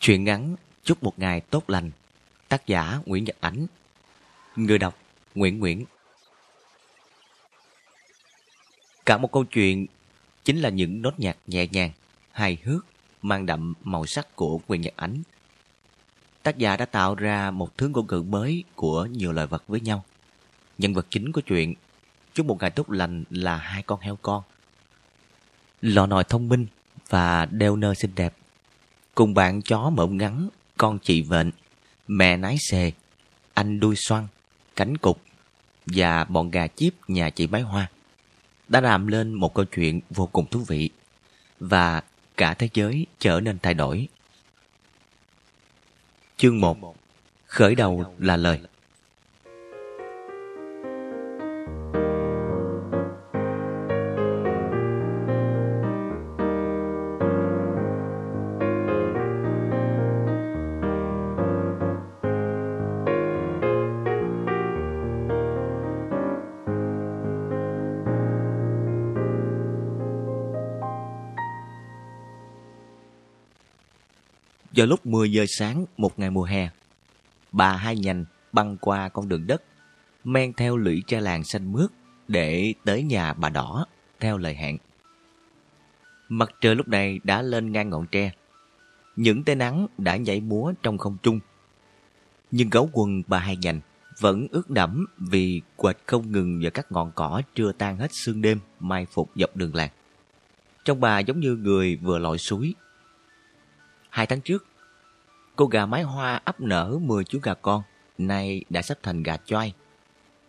Chuyện ngắn Chúc một ngày tốt lành Tác giả Nguyễn Nhật Ánh Người đọc Nguyễn Nguyễn Cả một câu chuyện chính là những nốt nhạc nhẹ nhàng, hài hước, mang đậm màu sắc của Nguyễn Nhật Ánh. Tác giả đã tạo ra một thứ ngôn ngữ mới của nhiều loài vật với nhau. Nhân vật chính của chuyện Chúc một ngày tốt lành là hai con heo con. Lò nòi thông minh và đeo nơ xinh đẹp. Cùng bạn chó mộng ngắn, con chị vện, mẹ nái xề, anh đuôi xoăn, cánh cục và bọn gà chip nhà chị Bái Hoa đã làm lên một câu chuyện vô cùng thú vị và cả thế giới trở nên thay đổi. Chương 1 Khởi đầu là lời Vào lúc 10 giờ sáng một ngày mùa hè, bà hai nhành băng qua con đường đất, men theo lũy tre làng xanh mướt để tới nhà bà đỏ theo lời hẹn. Mặt trời lúc này đã lên ngang ngọn tre. Những tia nắng đã nhảy múa trong không trung. Nhưng gấu quần bà hai nhành vẫn ướt đẫm vì quệt không ngừng vào các ngọn cỏ chưa tan hết sương đêm mai phục dọc đường làng. Trong bà giống như người vừa lội suối. Hai tháng trước, Cô gà mái hoa ấp nở 10 chú gà con, nay đã sắp thành gà choai.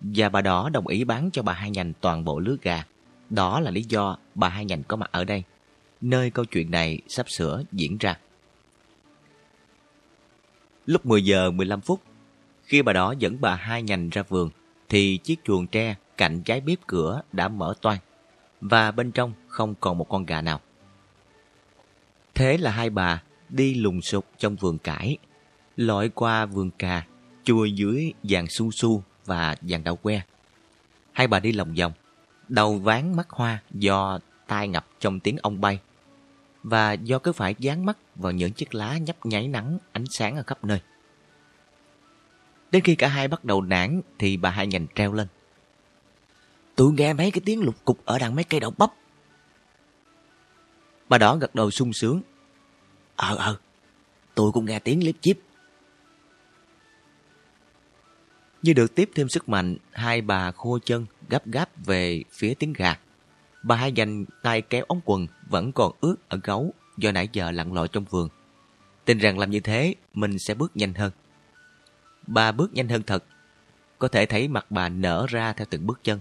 Và bà đỏ đồng ý bán cho bà hai nhành toàn bộ lứa gà. Đó là lý do bà hai nhành có mặt ở đây, nơi câu chuyện này sắp sửa diễn ra. Lúc 10 giờ 15 phút, khi bà đỏ dẫn bà hai nhành ra vườn, thì chiếc chuồng tre cạnh trái bếp cửa đã mở toan và bên trong không còn một con gà nào. Thế là hai bà đi lùng sục trong vườn cải, lội qua vườn cà, chui dưới vàng su su và vàng đậu que. Hai bà đi lòng vòng, đầu ván mắt hoa do tai ngập trong tiếng ong bay và do cứ phải dán mắt vào những chiếc lá nhấp nháy nắng ánh sáng ở khắp nơi. Đến khi cả hai bắt đầu nản thì bà hai nhành treo lên. Tôi nghe mấy cái tiếng lục cục ở đằng mấy cây đậu bắp. Bà đỏ gật đầu sung sướng Ờ ờ, tôi cũng nghe tiếng liếp chip. Như được tiếp thêm sức mạnh, hai bà khô chân gấp gáp về phía tiếng gà. Bà hai dành tay kéo ống quần vẫn còn ướt ở gấu do nãy giờ lặn lội trong vườn. Tin rằng làm như thế mình sẽ bước nhanh hơn. Bà bước nhanh hơn thật. Có thể thấy mặt bà nở ra theo từng bước chân.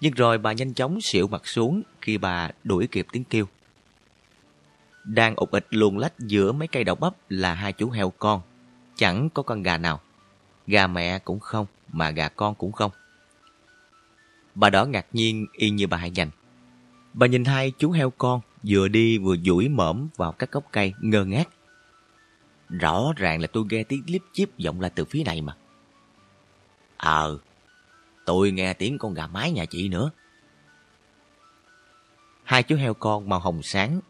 Nhưng rồi bà nhanh chóng xịu mặt xuống khi bà đuổi kịp tiếng kêu. Đang ục ịch luồn lách giữa mấy cây đậu bắp là hai chú heo con. Chẳng có con gà nào. Gà mẹ cũng không, mà gà con cũng không. Bà đỏ ngạc nhiên y như bà hai dành. Bà nhìn hai chú heo con vừa đi vừa duỗi mõm vào các gốc cây ngơ ngác. Rõ ràng là tôi nghe tiếng líp chíp vọng lại từ phía này mà. Ờ, tôi nghe tiếng con gà mái nhà chị nữa. Hai chú heo con màu hồng sáng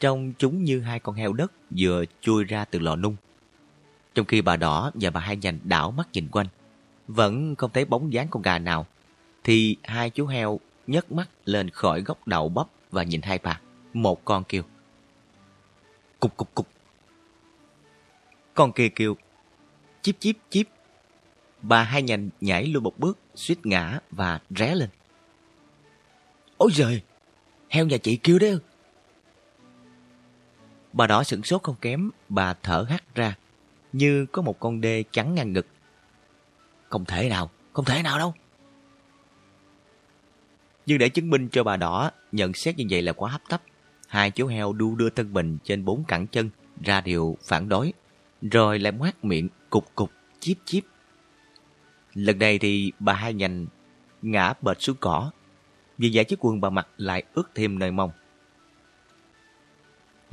Trông chúng như hai con heo đất vừa chui ra từ lò nung. Trong khi bà đỏ và bà hai nhành đảo mắt nhìn quanh, vẫn không thấy bóng dáng con gà nào, thì hai chú heo nhấc mắt lên khỏi góc đậu bắp và nhìn hai bà. Một con kêu. Cục cục cục. Con kia kêu. Chíp chíp chíp. Bà hai nhành nhảy luôn một bước, suýt ngã và ré lên. Ôi giời, heo nhà chị kêu đấy Bà đỏ sửng sốt không kém, bà thở hắt ra, như có một con đê chắn ngang ngực. Không thể nào, không thể nào đâu. Nhưng để chứng minh cho bà đỏ nhận xét như vậy là quá hấp tấp, hai chú heo đu đưa thân mình trên bốn cẳng chân ra điều phản đối, rồi lại ngoác miệng cục cục, chíp chíp. Lần này thì bà hai nhành ngã bệt xuống cỏ, vì vậy chiếc quần bà mặc lại ướt thêm nơi mông.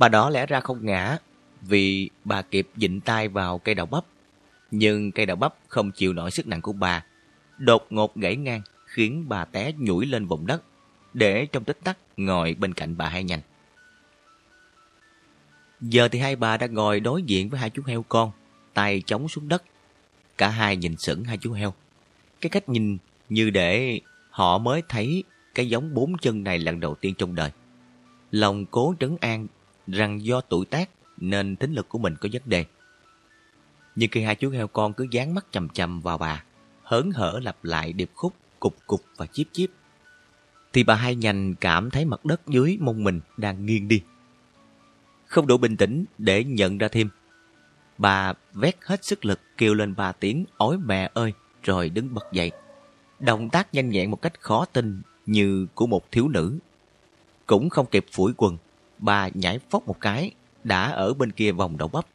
Bà đó lẽ ra không ngã vì bà kịp dịnh tay vào cây đậu bắp. Nhưng cây đậu bắp không chịu nổi sức nặng của bà. Đột ngột gãy ngang khiến bà té nhủi lên vùng đất để trong tích tắc ngồi bên cạnh bà hai nhanh. Giờ thì hai bà đã ngồi đối diện với hai chú heo con, tay chống xuống đất. Cả hai nhìn sững hai chú heo. Cái cách nhìn như để họ mới thấy cái giống bốn chân này lần đầu tiên trong đời. Lòng cố trấn an rằng do tuổi tác nên tính lực của mình có vấn đề. Nhưng khi hai chú heo con cứ dán mắt chầm chầm vào bà, hớn hở lặp lại điệp khúc cục cục và chiếp chiếp, thì bà hai nhành cảm thấy mặt đất dưới mông mình đang nghiêng đi. Không đủ bình tĩnh để nhận ra thêm. Bà vét hết sức lực kêu lên ba tiếng ối mẹ ơi rồi đứng bật dậy. Động tác nhanh nhẹn một cách khó tin như của một thiếu nữ. Cũng không kịp phủi quần, bà nhảy phóc một cái, đã ở bên kia vòng đầu bắp.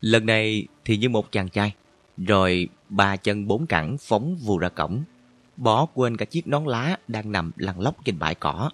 Lần này thì như một chàng trai, rồi ba chân bốn cẳng phóng vù ra cổng, bỏ quên cả chiếc nón lá đang nằm lăn lóc trên bãi cỏ.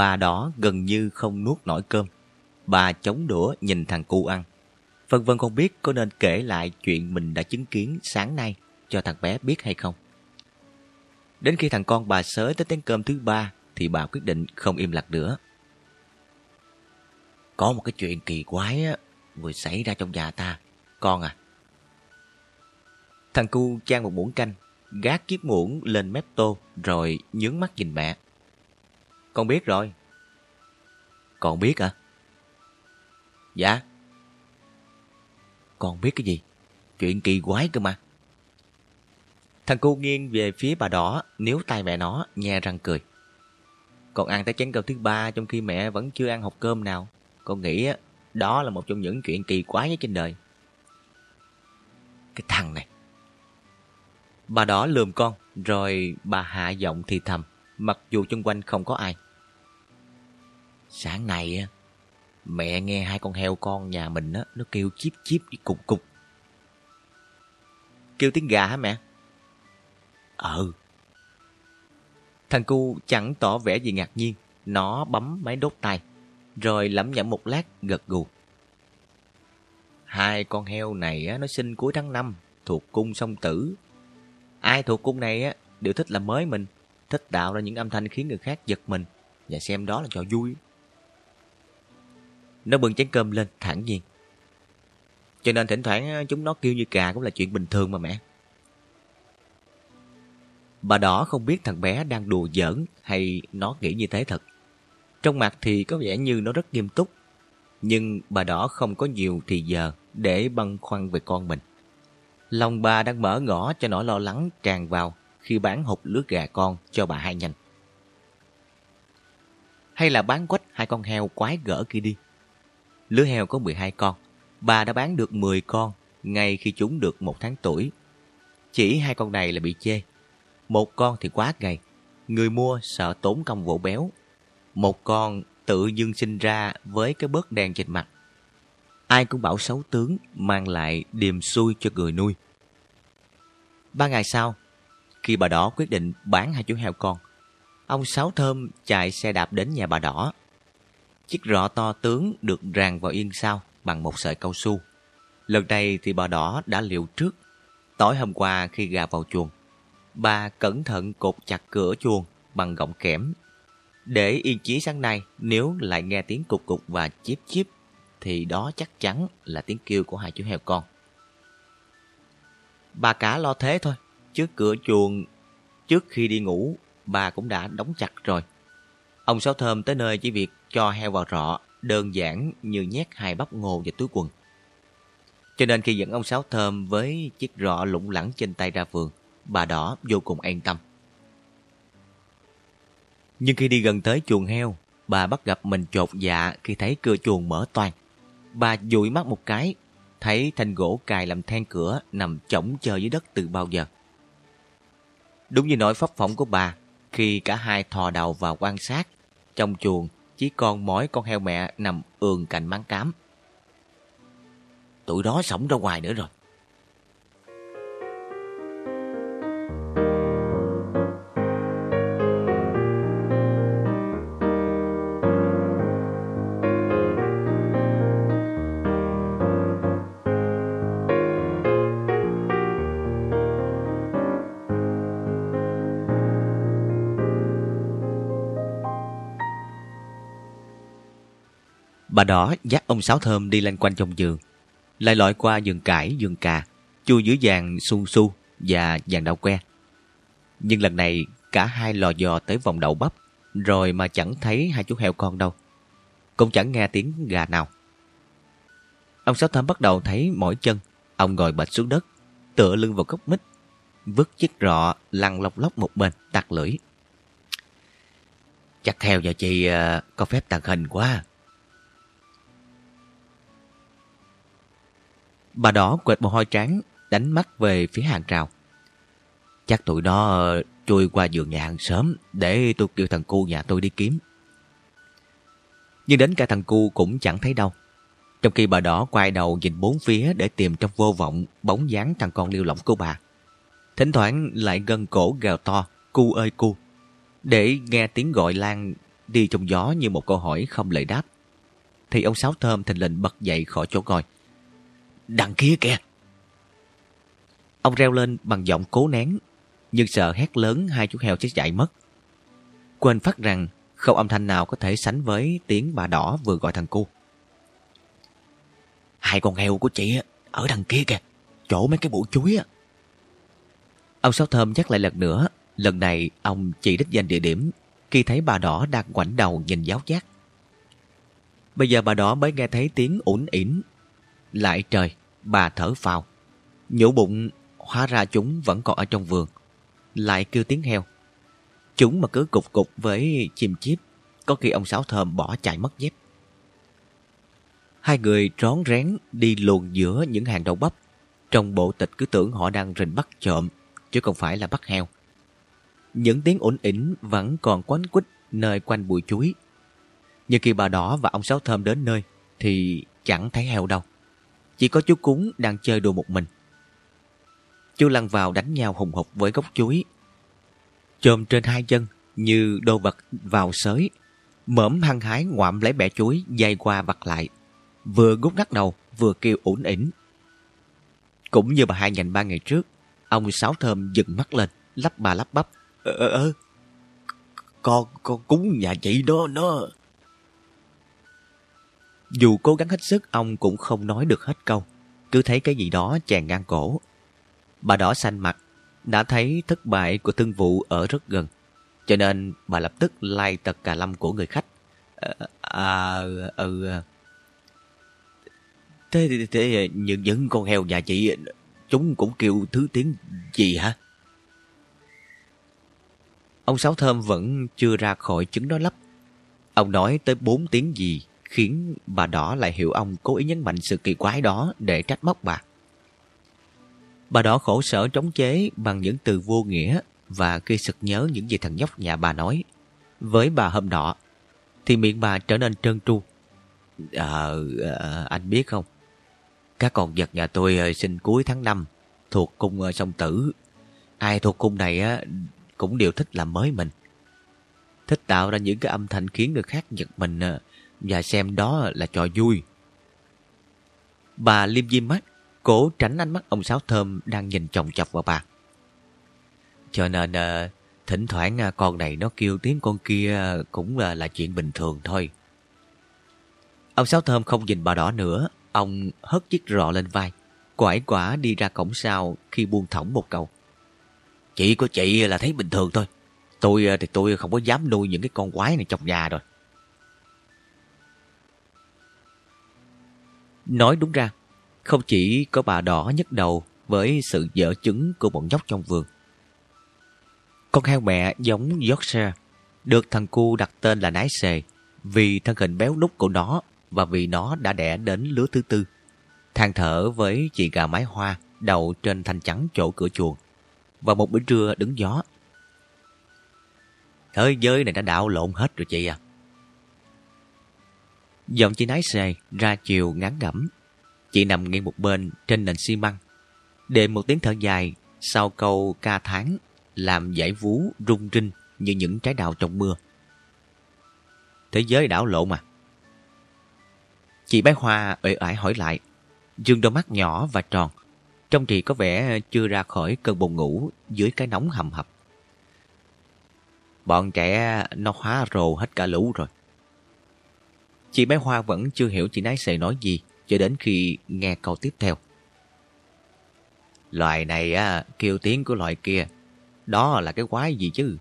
Bà đỏ gần như không nuốt nổi cơm. Bà chống đũa nhìn thằng cu ăn. Vân Vân không biết có nên kể lại chuyện mình đã chứng kiến sáng nay cho thằng bé biết hay không. Đến khi thằng con bà sới tới tiếng cơm thứ ba thì bà quyết định không im lặng nữa. Có một cái chuyện kỳ quái á, vừa xảy ra trong nhà ta. Con à. Thằng cu chan một muỗng canh, gác chiếc muỗng lên mép tô rồi nhướng mắt nhìn mẹ. Con biết rồi. Con biết à? Dạ. Con biết cái gì? Chuyện kỳ quái cơ mà. Thằng cu nghiêng về phía bà đỏ, níu tay mẹ nó, nhe răng cười. Con ăn tới chén cơm thứ ba trong khi mẹ vẫn chưa ăn hộp cơm nào. Con nghĩ đó là một trong những chuyện kỳ quái nhất trên đời. Cái thằng này. Bà đỏ lườm con, rồi bà hạ giọng thì thầm mặc dù chung quanh không có ai. Sáng nay mẹ nghe hai con heo con nhà mình á nó kêu chíp chíp với cục cục. Kêu tiếng gà hả mẹ? Ừ. Thằng cu chẳng tỏ vẻ gì ngạc nhiên, nó bấm máy đốt tay, rồi lẩm nhẩm một lát gật gù. Hai con heo này á, nó sinh cuối tháng 5, thuộc cung song tử. Ai thuộc cung này á, đều thích làm mới mình thích tạo ra những âm thanh khiến người khác giật mình và xem đó là trò vui. Nó bưng chén cơm lên thẳng nhiên. Cho nên thỉnh thoảng ờ, chúng nó kêu như cà cũng là chuyện bình thường mà mẹ. Bà đỏ không biết thằng bé đang đùa giỡn hay nó nghĩ như thế thật. Trong mặt thì có vẻ như nó rất nghiêm túc. Nhưng bà đỏ không có nhiều thì giờ để băn khoăn về con mình. Lòng bà đang mở ngõ cho nỗi lo lắng tràn vào khi bán hộp lứa gà con cho bà hai nhanh. Hay là bán quách hai con heo quái gỡ kia đi. Lứa heo có 12 con, bà đã bán được 10 con ngay khi chúng được một tháng tuổi. Chỉ hai con này là bị chê. Một con thì quá gầy, người mua sợ tốn công vỗ béo. Một con tự dưng sinh ra với cái bớt đen trên mặt. Ai cũng bảo xấu tướng mang lại điềm xui cho người nuôi. Ba ngày sau, khi bà đỏ quyết định bán hai chú heo con, ông Sáu Thơm chạy xe đạp đến nhà bà đỏ. Chiếc rọ to tướng được ràng vào yên sau bằng một sợi cao su. Lần này thì bà đỏ đã liệu trước. Tối hôm qua khi gà vào chuồng, bà cẩn thận cột chặt cửa chuồng bằng gọng kẽm. Để yên chí sáng nay nếu lại nghe tiếng cục cục và chíp chíp thì đó chắc chắn là tiếng kêu của hai chú heo con. Bà cả lo thế thôi, Trước cửa chuồng, trước khi đi ngủ, bà cũng đã đóng chặt rồi. Ông Sáu Thơm tới nơi chỉ việc cho heo vào rọ, đơn giản như nhét hai bắp ngô vào túi quần. Cho nên khi dẫn ông Sáu Thơm với chiếc rọ lủng lẳng trên tay ra vườn, bà đỏ vô cùng an tâm. Nhưng khi đi gần tới chuồng heo, bà bắt gặp mình chột dạ khi thấy cửa chuồng mở toàn. Bà dụi mắt một cái, thấy thanh gỗ cài làm then cửa nằm chỏng chờ dưới đất từ bao giờ. Đúng như nỗi phấp phỏng của bà, khi cả hai thò đầu vào quan sát, trong chuồng chỉ còn mỗi con heo mẹ nằm ườn cạnh máng cám. Tụi đó sống ra ngoài nữa rồi. Bà đó dắt ông Sáu Thơm đi lanh quanh trong giường, lại lội qua giường cải, giường cà, chui dưới vàng su su và vàng đậu que. Nhưng lần này cả hai lò dò tới vòng đậu bắp, rồi mà chẳng thấy hai chú heo con đâu. Cũng chẳng nghe tiếng gà nào. Ông Sáu Thơm bắt đầu thấy mỏi chân, ông ngồi bệt xuống đất, tựa lưng vào gốc mít, vứt chiếc rọ lăn lóc lóc một bên, tắt lưỡi. Chắc heo nhà chị ờ, có phép tàn hình quá. Bà đỏ quệt mồ hôi trắng, đánh mắt về phía hàng rào. Chắc tụi nó ờ, chui qua giường nhà hàng sớm để tôi kêu thằng cu nhà tôi đi kiếm. Nhưng đến cả thằng cu cũng chẳng thấy đâu. Trong khi bà đỏ quay đầu nhìn bốn phía để tìm trong vô vọng bóng dáng thằng con liêu lỏng của bà. Thỉnh thoảng lại gân cổ gào to, cu ơi cu, để nghe tiếng gọi lan đi trong gió như một câu hỏi không lời đáp. Thì ông Sáu Thơm thình lình bật dậy khỏi chỗ ngồi. Đằng kia kìa! Ông reo lên bằng giọng cố nén, nhưng sợ hét lớn hai chú heo chết chạy mất. Quên phát rằng không âm thanh nào có thể sánh với tiếng bà đỏ vừa gọi thằng cu. Hai con heo của chị ở đằng kia kìa, chỗ mấy cái bụi chuối á. Ông Sáu Thơm nhắc lại lần nữa, lần này ông chỉ đích danh địa điểm khi thấy bà đỏ đang ngoảnh đầu nhìn giáo giác. Bây giờ bà đỏ mới nghe thấy tiếng ủn ỉn. Lại trời, bà thở phào. Nhổ bụng, hóa ra chúng vẫn còn ở trong vườn. Lại kêu tiếng heo. Chúng mà cứ cục cục với chim chiếp, có khi ông Sáu Thơm bỏ chạy mất dép. Hai người rón rén đi luồn giữa những hàng đậu bắp. Trong bộ tịch cứ tưởng họ đang rình bắt trộm, chứ không phải là bắt heo. Những tiếng ổn ỉnh vẫn còn quánh quýt nơi quanh bụi chuối. Nhưng khi bà đỏ và ông Sáu Thơm đến nơi, thì chẳng thấy heo đâu. Chỉ có chú cúng đang chơi đùa một mình. Chú lăn vào đánh nhau hùng hục với gốc chuối. Chồm trên hai chân như đồ vật vào sới. mõm hăng hái ngoạm lấy bẻ chuối dây qua vặt lại. Vừa gút ngắt đầu vừa kêu ủn ỉn Cũng như bà hai nhành ba ngày trước, ông Sáu Thơm dừng mắt lên, lắp bà lắp bắp. Ờ, ờ, ờ. Con, con cúng nhà chị đó, nó... Dù cố gắng hết sức, ông cũng không nói được hết câu. Cứ thấy cái gì đó chèn ngang cổ. Bà đỏ xanh mặt, đã thấy thất bại của thương vụ ở rất gần. Cho nên bà lập tức lai tật cà lâm của người khách. À, à, ừ... À. Thế, thế, thế những, những con heo nhà chị, chúng cũng kêu thứ tiếng gì hả? Ông Sáu Thơm vẫn chưa ra khỏi trứng đó lấp. Ông nói tới bốn tiếng gì khiến bà đỏ lại hiểu ông cố ý nhấn mạnh sự kỳ quái đó để trách móc bà. Bà đỏ khổ sở trống chế bằng những từ vô nghĩa và khi sực nhớ những gì thằng nhóc nhà bà nói. Với bà hôm nọ, thì miệng bà trở nên trơn tru. Ờ, à, anh biết không? Các con vật nhà tôi ờ, sinh cuối tháng 5 thuộc cung ờ, sông tử. Ai thuộc cung này á cũng đều thích làm mới mình. Thích tạo ra những cái âm thanh khiến người khác giật mình và xem đó là trò vui. Bà liêm diêm mắt, cố tránh ánh mắt ông Sáu Thơm đang nhìn chồng chọc vào bà. Cho nên ờ, thỉnh thoảng ờ, con này nó kêu tiếng con kia cũng là, là chuyện bình thường thôi. Ông Sáu Thơm không nhìn bà đỏ nữa, ông hất chiếc rọ lên vai, quải quả đi ra cổng sau khi buông thõng một câu. Chị của chị là thấy bình thường thôi. Tôi thì tôi không có dám nuôi những cái con quái này trong nhà rồi. Nói đúng ra, không chỉ có bà đỏ nhức đầu với sự dở chứng của bọn nhóc trong vườn. Con heo mẹ giống Yorkshire, được thằng cu đặt tên là nái xề vì thân hình béo nút của nó và vì nó đã đẻ đến lứa thứ tư. Than thở với chị gà mái hoa đầu trên thanh trắng chỗ cửa chuồng và một bữa trưa đứng gió. Thế giới này đã đảo lộn hết rồi chị à. Giọng chị nái xề, ra chiều ngắn ngẩm. Chị nằm nghiêng một bên trên nền xi măng. Đệm một tiếng thở dài, sau câu ca tháng, làm giải vú rung rinh như những trái đào trong mưa. Thế giới đảo lộn mà. Chị bé Hoa ợi ải hỏi lại. Dương đôi mắt nhỏ và tròn. Trong chị có vẻ chưa ra khỏi cơn buồn ngủ dưới cái nóng hầm hập. Bọn trẻ nó hóa rồ hết cả lũ rồi. Chị bé Hoa vẫn chưa hiểu chị nái xề nói gì cho đến khi nghe câu tiếp theo. Loài này á, kêu tiếng của loài kia. Đó là cái quái gì chứ?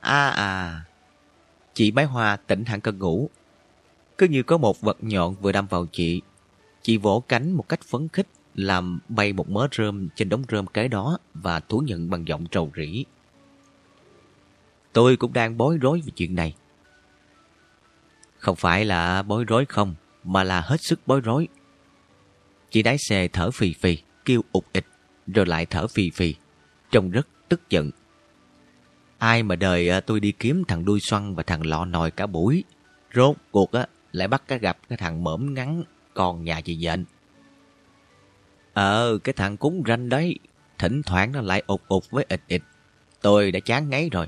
À à, chị bé Hoa tỉnh hẳn cơn ngủ. Cứ như có một vật nhọn vừa đâm vào chị. Chị vỗ cánh một cách phấn khích làm bay một mớ rơm trên đống rơm cái đó và thú nhận bằng giọng trầu rỉ. Tôi cũng đang bối rối về chuyện này. Không phải là bối rối không, mà là hết sức bối rối. Chị đái xe thở phì phì, kêu ụt ịch, rồi lại thở phì phì, trông rất tức giận. Ai mà đời à, tôi đi kiếm thằng đuôi xoăn và thằng lọ nồi cả buổi, rốt cuộc á lại bắt cái gặp cái thằng mõm ngắn còn nhà chị dện. Ờ, cái thằng cúng ranh đấy, thỉnh thoảng nó lại ụt ụt với ịch ịch. Tôi đã chán ngấy rồi.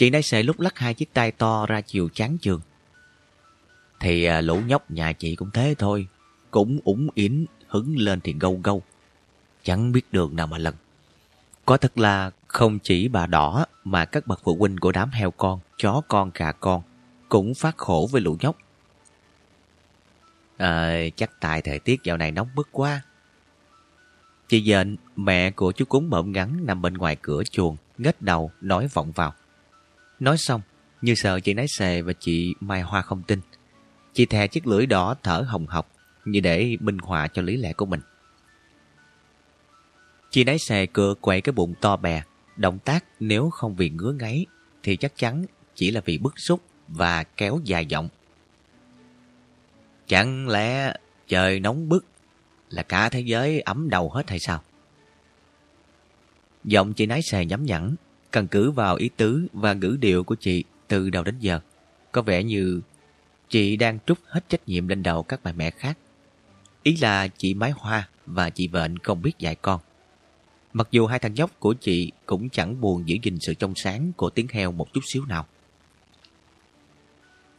Chị nãy xề lúc lắc hai chiếc tay to ra chiều chán trường. Thì à, lũ nhóc nhà chị cũng thế thôi. Cũng ủng yến, hứng lên thì gâu gâu. Chẳng biết đường nào mà lần. Có thật là không chỉ bà đỏ mà các bậc phụ huynh của đám heo con, chó con, gà con cũng phát khổ với lũ nhóc. À, chắc tại thời tiết dạo này nóng bức quá. Chị dện, mẹ của chú cúng mộm ngắn nằm bên ngoài cửa chuồng, ngất đầu, nói vọng vào. Nói xong, như sợ chị nái xề và chị Mai Hoa không tin. Chị thè chiếc lưỡi đỏ thở hồng hộc như để minh họa cho lý lẽ của mình. Chị nái xề cựa quậy cái bụng to bè. Động tác nếu không vì ngứa ngáy thì chắc chắn chỉ là vì bức xúc và kéo dài giọng. Chẳng lẽ trời nóng bức là cả thế giới ấm đầu hết hay sao? Giọng chị nái xề nhắm nhẵn Căn cứ vào ý tứ và ngữ điệu của chị từ đầu đến giờ, có vẻ như chị đang trút hết trách nhiệm lên đầu các bà mẹ khác. Ý là chị Mái Hoa và chị bệnh không biết dạy con. Mặc dù hai thằng nhóc của chị cũng chẳng buồn giữ gìn sự trong sáng của tiếng heo một chút xíu nào.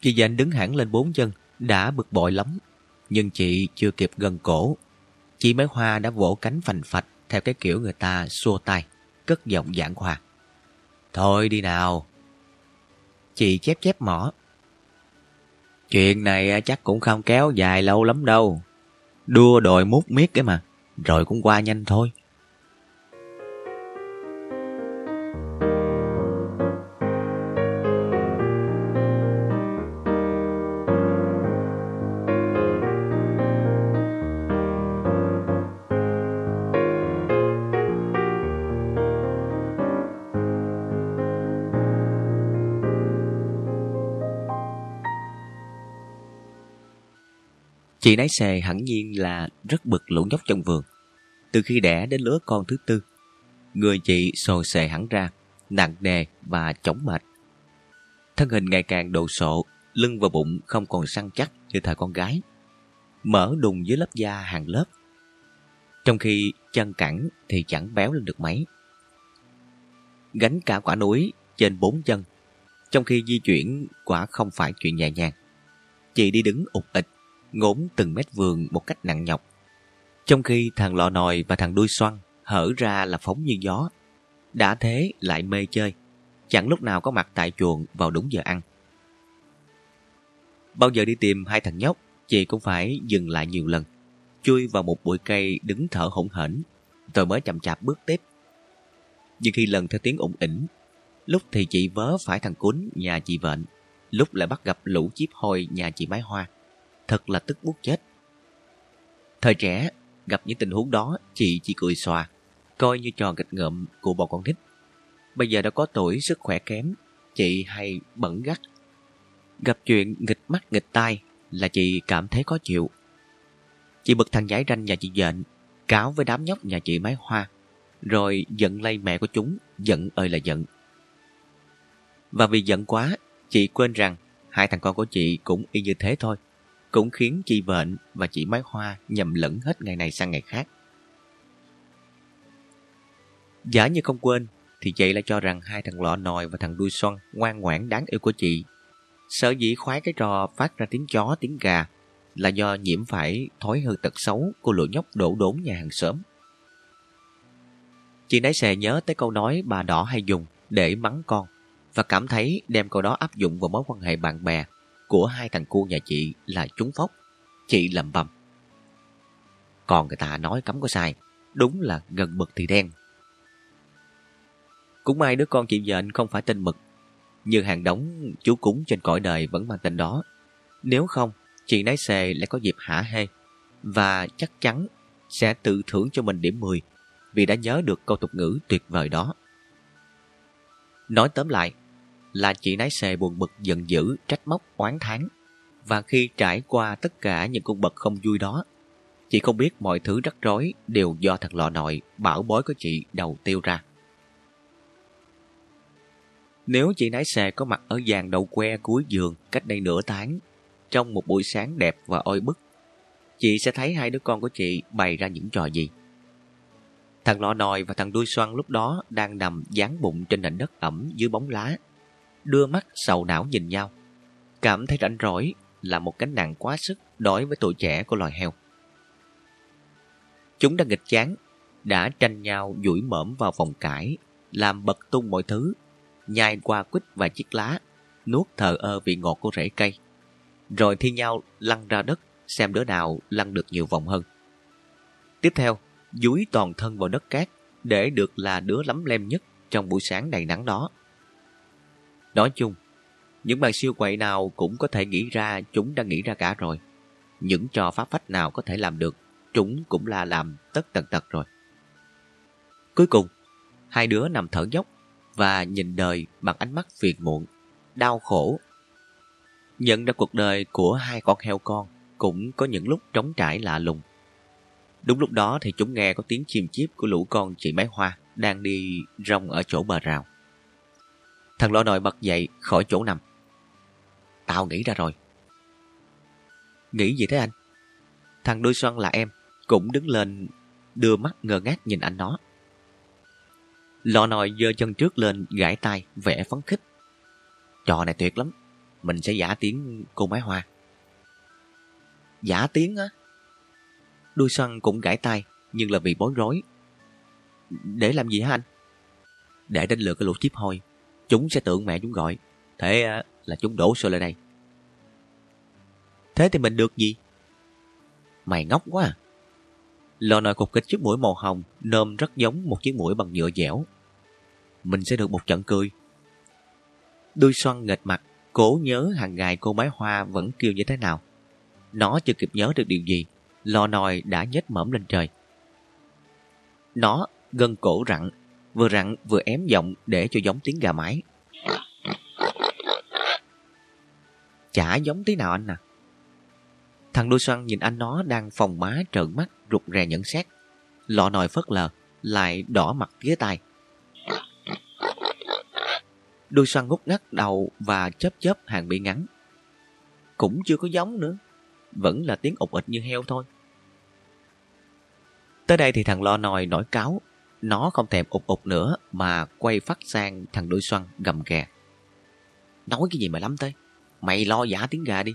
Chị dành đứng hẳn lên bốn chân, đã bực bội lắm. Nhưng chị chưa kịp gần cổ. Chị Mái Hoa đã vỗ cánh phành phạch theo cái kiểu người ta xua tay, cất giọng giảng hòa. Thôi đi nào. Chị chép chép mỏ. Chuyện này chắc cũng không kéo dài lâu lắm đâu. Đua đòi mút miết cái mà. Rồi cũng qua nhanh thôi. Chị nái xề hẳn nhiên là rất bực lũ nhóc trong vườn. Từ khi đẻ đến lứa con thứ tư, người chị sồ xề hẳn ra, nặng nề và chóng mệt. Thân hình ngày càng đồ sộ, lưng và bụng không còn săn chắc như thời con gái. Mở đùng dưới lớp da hàng lớp. Trong khi chân cẳng thì chẳng béo lên được mấy. Gánh cả quả núi trên bốn chân, trong khi di chuyển quả không phải chuyện nhẹ nhàng. Chị đi đứng ụt ịch ngốn từng mét vườn một cách nặng nhọc. Trong khi thằng lọ nòi và thằng đuôi xoăn hở ra là phóng như gió. Đã thế lại mê chơi, chẳng lúc nào có mặt tại chuồng vào đúng giờ ăn. Bao giờ đi tìm hai thằng nhóc, chị cũng phải dừng lại nhiều lần, chui vào một bụi cây đứng thở hổn hển, rồi mới chậm chạp bước tiếp. Nhưng khi lần theo tiếng ủng ỉnh, lúc thì chị vớ phải thằng cún nhà chị vện, lúc lại bắt gặp lũ chiếp hôi nhà chị mái hoa thật là tức bút chết. Thời trẻ, gặp những tình huống đó, chị chỉ cười xòa, coi như trò nghịch ngợm của bọn con nít. Bây giờ đã có tuổi sức khỏe kém, chị hay bẩn gắt. Gặp chuyện nghịch mắt nghịch tai là chị cảm thấy khó chịu. Chị bực thằng giải ranh nhà chị dện, cáo với đám nhóc nhà chị mái hoa, rồi giận lây mẹ của chúng, giận ơi là giận. Và vì giận quá, chị quên rằng hai thằng con của chị cũng y như thế thôi cũng khiến chị Vện và chị Mái Hoa nhầm lẫn hết ngày này sang ngày khác. Giả như không quên, thì chị lại cho rằng hai thằng lọ nòi và thằng đuôi xoăn ngoan ngoãn đáng yêu của chị. Sở dĩ khoái cái trò phát ra tiếng chó, tiếng gà là do nhiễm phải thói hư tật xấu của lũ nhóc đổ đốn nhà hàng xóm. Chị nãy xè nhớ tới câu nói bà đỏ hay dùng để mắng con và cảm thấy đem câu đó áp dụng vào mối quan hệ bạn bè của hai thằng cu nhà chị là trúng phóc. Chị lầm bầm. Còn người ta nói cấm có sai, đúng là gần mực thì đen. Cũng may đứa con chị vợ không phải tên mực, như hàng đống chú cúng trên cõi đời vẫn mang tên đó. Nếu không, chị nái xề lại có dịp hả hê, và chắc chắn sẽ tự thưởng cho mình điểm 10 vì đã nhớ được câu tục ngữ tuyệt vời đó. Nói tóm lại, là chị nái xề buồn bực giận dữ, trách móc, oán thán. Và khi trải qua tất cả những cung bậc không vui đó, chị không biết mọi thứ rắc rối đều do thằng lọ nội bảo bối của chị đầu tiêu ra. Nếu chị nái xề có mặt ở dàn đầu que cuối giường cách đây nửa tháng, trong một buổi sáng đẹp và oi bức, chị sẽ thấy hai đứa con của chị bày ra những trò gì. Thằng lọ nòi và thằng đuôi xoăn lúc đó đang nằm dán bụng trên nền đất ẩm dưới bóng lá, đưa mắt sầu não nhìn nhau. Cảm thấy rảnh rỗi là một cánh nặng quá sức đối với tuổi trẻ của loài heo. Chúng đã nghịch chán, đã tranh nhau duỗi mõm vào vòng cải, làm bật tung mọi thứ, nhai qua quýt và chiếc lá, nuốt thờ ơ vị ngọt của rễ cây, rồi thi nhau lăn ra đất xem đứa nào lăn được nhiều vòng hơn. Tiếp theo, dúi toàn thân vào đất cát để được là đứa lắm lem nhất trong buổi sáng đầy nắng đó. Nói chung, những bàn siêu quậy nào cũng có thể nghĩ ra chúng đã nghĩ ra cả rồi. Những trò pháp phách nào có thể làm được, chúng cũng là làm tất tần tật rồi. Cuối cùng, hai đứa nằm thở dốc và nhìn đời bằng ánh mắt phiền muộn, đau khổ. Nhận ra cuộc đời của hai con heo con cũng có những lúc trống trải lạ lùng. Đúng lúc đó thì chúng nghe có tiếng chim chiếp của lũ con chị Máy Hoa đang đi rong ở chỗ bờ rào. Thằng lọ nồi bật dậy khỏi chỗ nằm. Tao nghĩ ra rồi. Nghĩ gì thế anh? Thằng đuôi xoăn là em, cũng đứng lên đưa mắt ngơ ngác nhìn anh nó. Lọ nồi giơ chân trước lên gãi tay vẽ phấn khích. Trò này tuyệt lắm, mình sẽ giả tiếng cô máy hoa. Giả tiếng á? Đuôi xoăn cũng gãi tay, nhưng là vì bối rối. Để làm gì hả anh? Để đánh lừa cái lũ chip hôi. Chúng sẽ tưởng mẹ chúng gọi. Thế à, là chúng đổ xô lại đây. Thế thì mình được gì? Mày ngốc quá à. Lò nồi cục kịch chiếc mũi màu hồng nôm rất giống một chiếc mũi bằng nhựa dẻo. Mình sẽ được một trận cười. Đuôi xoăn nghệt mặt, cố nhớ hàng ngày cô mái hoa vẫn kêu như thế nào. Nó chưa kịp nhớ được điều gì, lò nồi đã nhếch mẫm lên trời. Nó gân cổ rặn, vừa rặn vừa ém giọng để cho giống tiếng gà mái. Chả giống tí nào anh à. Thằng đuôi xoăn nhìn anh nó đang phòng má trợn mắt rụt rè nhận xét. Lọ nồi phớt lờ, lại đỏ mặt ghế tai. Đuôi xoăn ngút ngắt đầu và chớp chớp hàng bị ngắn. Cũng chưa có giống nữa, vẫn là tiếng ục ịch như heo thôi. Tới đây thì thằng lo nồi nổi cáo, nó không thèm ục ục nữa mà quay phát sang thằng đôi xoăn gầm ghè. Nói cái gì mà lắm tới, mày lo giả tiếng gà đi,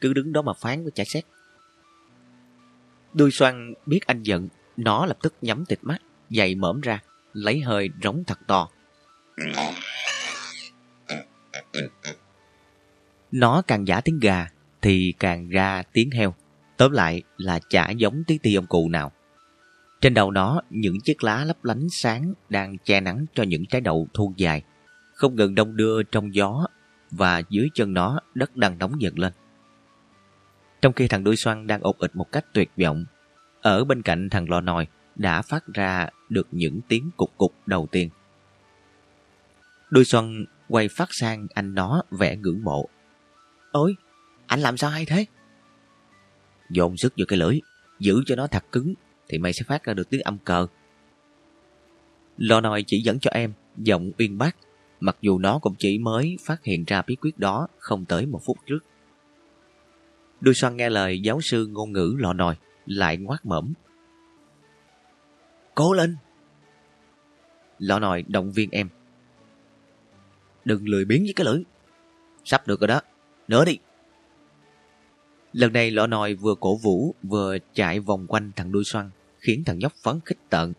cứ đứng đó mà phán với chả xét. đôi xoăn biết anh giận, nó lập tức nhắm tịt mắt, dày mõm ra, lấy hơi rống thật to. Nó càng giả tiếng gà thì càng ra tiếng heo. Tóm lại là chả giống tí ti ông cụ nào. Trên đầu nó, những chiếc lá lấp lánh sáng đang che nắng cho những trái đậu thuôn dài, không ngừng đông đưa trong gió và dưới chân nó đất đang nóng dần lên. Trong khi thằng đuôi xoăn đang ột ịch một cách tuyệt vọng, ở bên cạnh thằng lò nòi đã phát ra được những tiếng cục cục đầu tiên. Đuôi xoăn quay phát sang anh nó vẻ ngưỡng mộ. Ôi, anh làm sao hay thế? Dồn sức vô cái lưỡi, giữ cho nó thật cứng thì mày sẽ phát ra được tiếng âm cờ. Lò nòi chỉ dẫn cho em, giọng uyên bác, mặc dù nó cũng chỉ mới phát hiện ra bí quyết đó không tới một phút trước. Đuôi xoan nghe lời giáo sư ngôn ngữ lò nòi, lại ngoát mẫm. Cố lên! Lò nòi động viên em. Đừng lười biếng với cái lưỡi. Sắp được rồi đó, nữa đi. Lần này lọ nòi vừa cổ vũ vừa chạy vòng quanh thằng đuôi xoăn khiến thằng nhóc phấn khích tợn.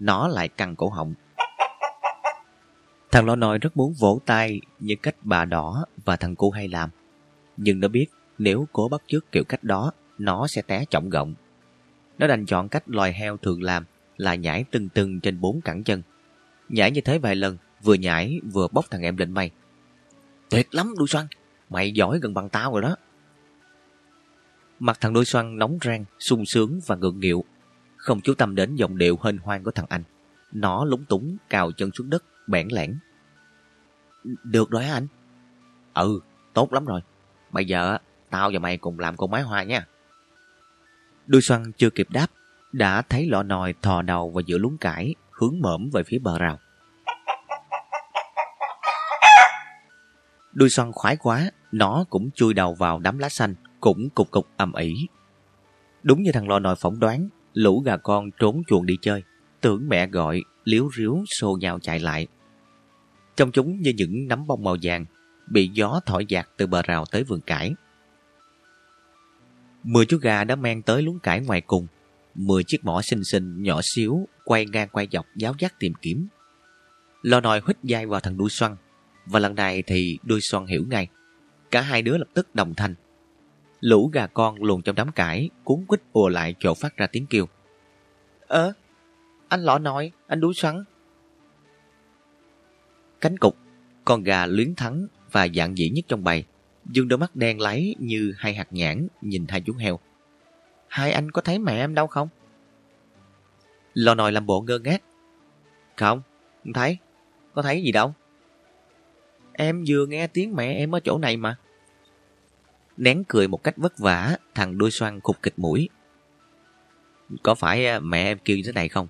Nó lại căng cổ họng. Thằng lọ nòi rất muốn vỗ tay như cách bà đỏ và thằng cô hay làm. Nhưng nó biết nếu cố bắt chước kiểu cách đó, nó sẽ té trọng gọng. Nó đành chọn cách loài heo thường làm là nhảy tưng tưng trên bốn cẳng chân. Nhảy như thế vài lần, vừa nhảy vừa bốc thằng em lên mây. Tuyệt lắm đuôi xoăn, mày giỏi gần bằng tao rồi đó. Mặt thằng đuôi xoăn nóng rang, sung sướng và ngượng nghịu. Không chú tâm đến giọng điệu hên hoang của thằng anh. Nó lúng túng cào chân xuống đất, bẽn lẽn. Được rồi anh. Ừ, tốt lắm rồi. Bây giờ tao và mày cùng làm con mái hoa nha. Đuôi xoăn chưa kịp đáp, đã thấy lọ nòi thò đầu vào giữa lúng cải, hướng mõm về phía bờ rào. Đuôi xoăn khoái quá, nó cũng chui đầu vào đám lá xanh, cũng cục cục ầm ĩ. Đúng như thằng lò nòi phỏng đoán, lũ gà con trốn chuồng đi chơi, tưởng mẹ gọi, liếu riếu xô nhau chạy lại. Trong chúng như những nắm bông màu vàng, bị gió thổi dạt từ bờ rào tới vườn cải. Mười chú gà đã mang tới luống cải ngoài cùng. Mười chiếc mỏ xinh xinh nhỏ xíu quay ngang quay dọc giáo giác tìm kiếm. Lò nòi hít dai vào thằng đuôi xoăn. Và lần này thì đuôi xoăn hiểu ngay. Cả hai đứa lập tức đồng thanh. Lũ gà con luồn trong đám cải cuốn quýt ùa lại chỗ phát ra tiếng kêu. Ơ, anh lọ nói anh đuối xoắn Cánh cục, con gà luyến thắng và dạng dĩ nhất trong bầy Dương đôi mắt đen láy như hai hạt nhãn nhìn hai chú heo. Hai anh có thấy mẹ em đâu không? Lò nòi làm bộ ngơ ngác. Không, không thấy. Có thấy gì đâu. Em vừa nghe tiếng mẹ em ở chỗ này mà. Nén cười một cách vất vả, thằng đuôi xoan khục kịch mũi. Có phải à, mẹ em kêu như thế này không?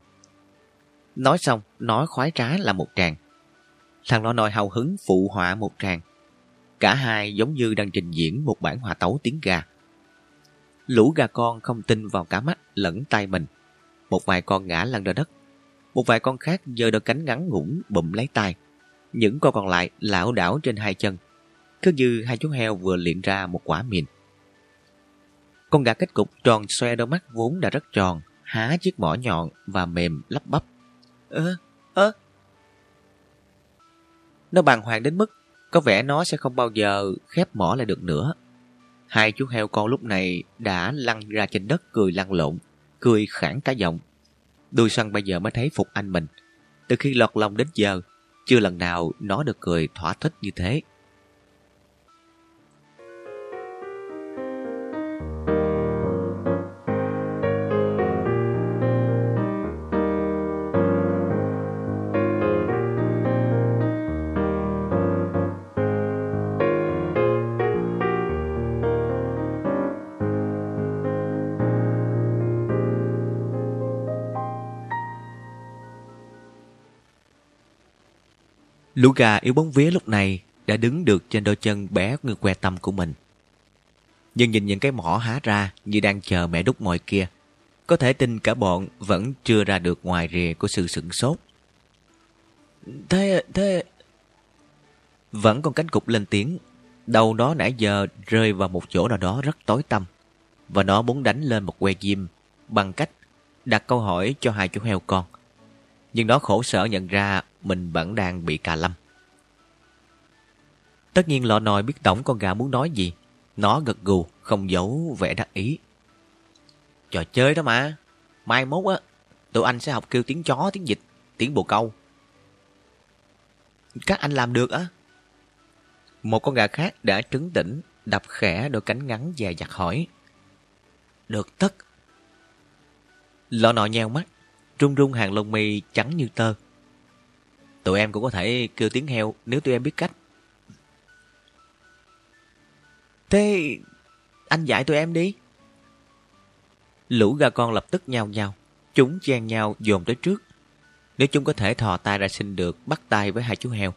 Nói xong, nói khoái trá là một tràng. Thằng lò nòi hào hứng phụ họa một tràng. Cả hai giống như đang trình diễn một bản hòa tấu tiếng gà. Lũ gà con không tin vào cả mắt lẫn tay mình. Một vài con ngã lăn ra đất. Một vài con khác giơ đôi cánh ngắn ngủn bụm lấy tay. Những con còn lại lảo đảo trên hai chân. Cứ như hai chú heo vừa luyện ra một quả mìn. Con gà kết cục tròn xoe đôi mắt vốn đã rất tròn, há chiếc mỏ nhọn và mềm lắp bắp. Ơ, ơ. Nó bàng hoàng đến mức có vẻ nó sẽ không bao giờ khép mỏ lại được nữa. Hai chú heo con lúc này đã lăn ra trên đất cười lăn lộn, cười khản cả giọng. Đuôi săn bây giờ mới thấy phục anh mình. Từ khi lọt lòng đến giờ, chưa lần nào nó được cười thỏa thích như thế. Lũ gà yếu bóng vía lúc này đã đứng được trên đôi chân bé người que tâm của mình. Nhưng nhìn những cái mỏ há ra như đang chờ mẹ đúc mồi kia. Có thể tin cả bọn vẫn chưa ra được ngoài rìa của sự sửng sốt. Thế, thế... Vẫn còn cánh cục lên tiếng. Đầu nó nãy giờ rơi vào một chỗ nào đó rất tối tăm. Và nó muốn đánh lên một que diêm bằng cách đặt câu hỏi cho hai chú heo con. Nhưng nó khổ sở nhận ra mình vẫn đang bị cà lâm. Tất nhiên lọ nòi biết tổng con gà muốn nói gì. Nó gật gù, không giấu vẻ đắc ý. Trò chơi đó mà. Mai mốt á, tụi anh sẽ học kêu tiếng chó, tiếng vịt, tiếng bồ câu. Các anh làm được á. Một con gà khác đã trứng tỉnh, đập khẽ đôi cánh ngắn dài dặt hỏi. Được tất. Lọ nọ nheo mắt, rung rung hàng lông mi trắng như tơ. Tụi em cũng có thể kêu tiếng heo nếu tụi em biết cách. Thế anh dạy tụi em đi. Lũ gà con lập tức nhao nhao. Chúng chen nhau dồn tới trước. Nếu chúng có thể thò tay ra xin được bắt tay với hai chú heo,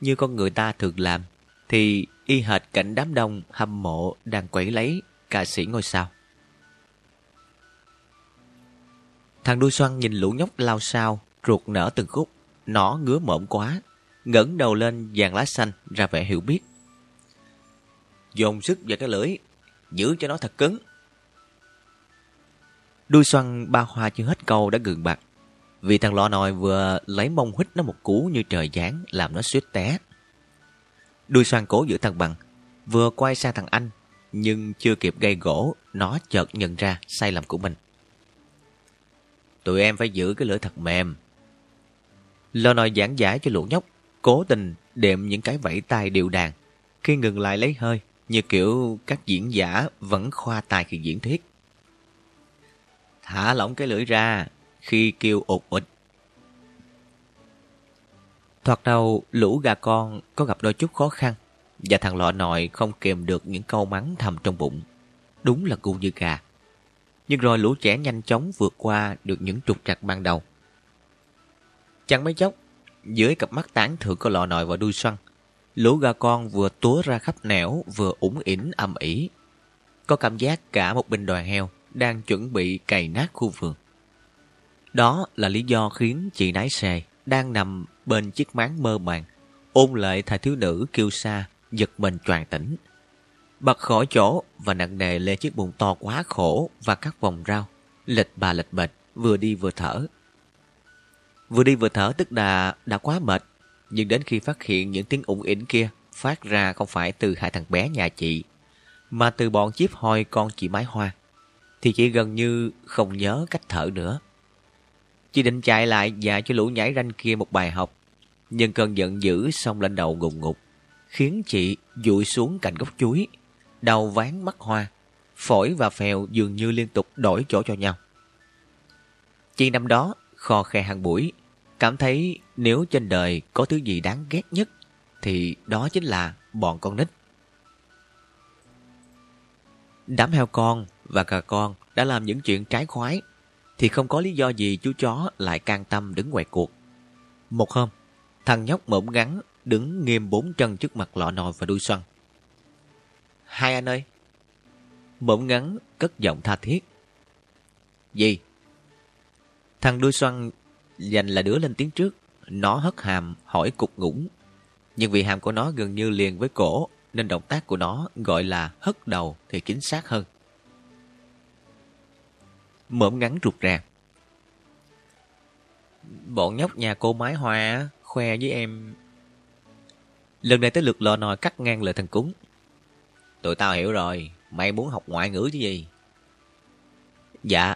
như con người ta thường làm, thì y hệt cảnh đám đông hâm mộ đang quẩy lấy ca sĩ ngôi sao. Thằng đuôi xoăn nhìn lũ nhóc lao sao, ruột nở từng khúc. Nó ngứa mộm quá, ngẩng đầu lên dàn lá xanh ra vẻ hiểu biết. Dồn sức vào cái lưỡi, giữ cho nó thật cứng. Đuôi xoăn ba hoa chưa hết câu đã gừng bạc. Vì thằng lọ nòi vừa lấy mông hít nó một cú như trời giáng làm nó suýt té. Đuôi xoăn cố giữ thằng bằng. Vừa quay sang thằng anh, nhưng chưa kịp gây gỗ, nó chợt nhận ra sai lầm của mình. Tụi em phải giữ cái lưỡi thật mềm. Lo nòi giảng giải cho lũ nhóc, cố tình đệm những cái vẫy tay điệu đàn. Khi ngừng lại lấy hơi, như kiểu các diễn giả vẫn khoa tài khi diễn thuyết. Thả lỏng cái lưỡi ra khi kêu ột ụt. Thoạt đầu, lũ gà con có gặp đôi chút khó khăn và thằng lọ nòi không kèm được những câu mắng thầm trong bụng. Đúng là cu như gà. Nhưng rồi lũ trẻ nhanh chóng vượt qua được những trục trặc ban đầu. Chẳng mấy chốc, dưới cặp mắt tán thưởng của lọ nội và đuôi xoăn, lũ gà con vừa túa ra khắp nẻo vừa ủng ỉn âm ỉ. Có cảm giác cả một binh đoàn heo đang chuẩn bị cày nát khu vườn. Đó là lý do khiến chị nái xề đang nằm bên chiếc máng mơ màng, ôm lại thầy thiếu nữ kêu xa, giật mình choàng tỉnh. Bật khỏi chỗ và nặng nề lên chiếc bụng to quá khổ và các vòng rau, lệch bà lệch bệch, vừa đi vừa thở. Vừa đi vừa thở tức là đã quá mệt, nhưng đến khi phát hiện những tiếng ủng ỉnh kia phát ra không phải từ hai thằng bé nhà chị, mà từ bọn chiếp hoi con chị mái hoa, thì chị gần như không nhớ cách thở nữa. Chị định chạy lại dạy cho lũ nhảy ranh kia một bài học, nhưng cơn giận dữ xong lên đầu ngùng ngục, khiến chị dụi xuống cạnh gốc chuối, đầu ván mắt hoa, phổi và phèo dường như liên tục đổi chỗ cho nhau. Chị nằm đó, kho khe hàng buổi, cảm thấy nếu trên đời có thứ gì đáng ghét nhất, thì đó chính là bọn con nít. Đám heo con và cà con đã làm những chuyện trái khoái thì không có lý do gì chú chó lại can tâm đứng ngoài cuộc. Một hôm, thằng nhóc mõm ngắn đứng nghiêm bốn chân trước mặt lọ nồi và đuôi xoăn. Hai anh ơi! Mõm ngắn cất giọng tha thiết. Gì? Thằng đuôi xoăn dành là đứa lên tiếng trước. Nó hất hàm hỏi cục ngủng. Nhưng vì hàm của nó gần như liền với cổ nên động tác của nó gọi là hất đầu thì chính xác hơn mõm ngắn rụt ràng. Bọn nhóc nhà cô mái hoa khoe với em. Lần này tới lượt lò nòi cắt ngang lời thằng cúng. Tụi tao hiểu rồi, mày muốn học ngoại ngữ chứ gì? Dạ.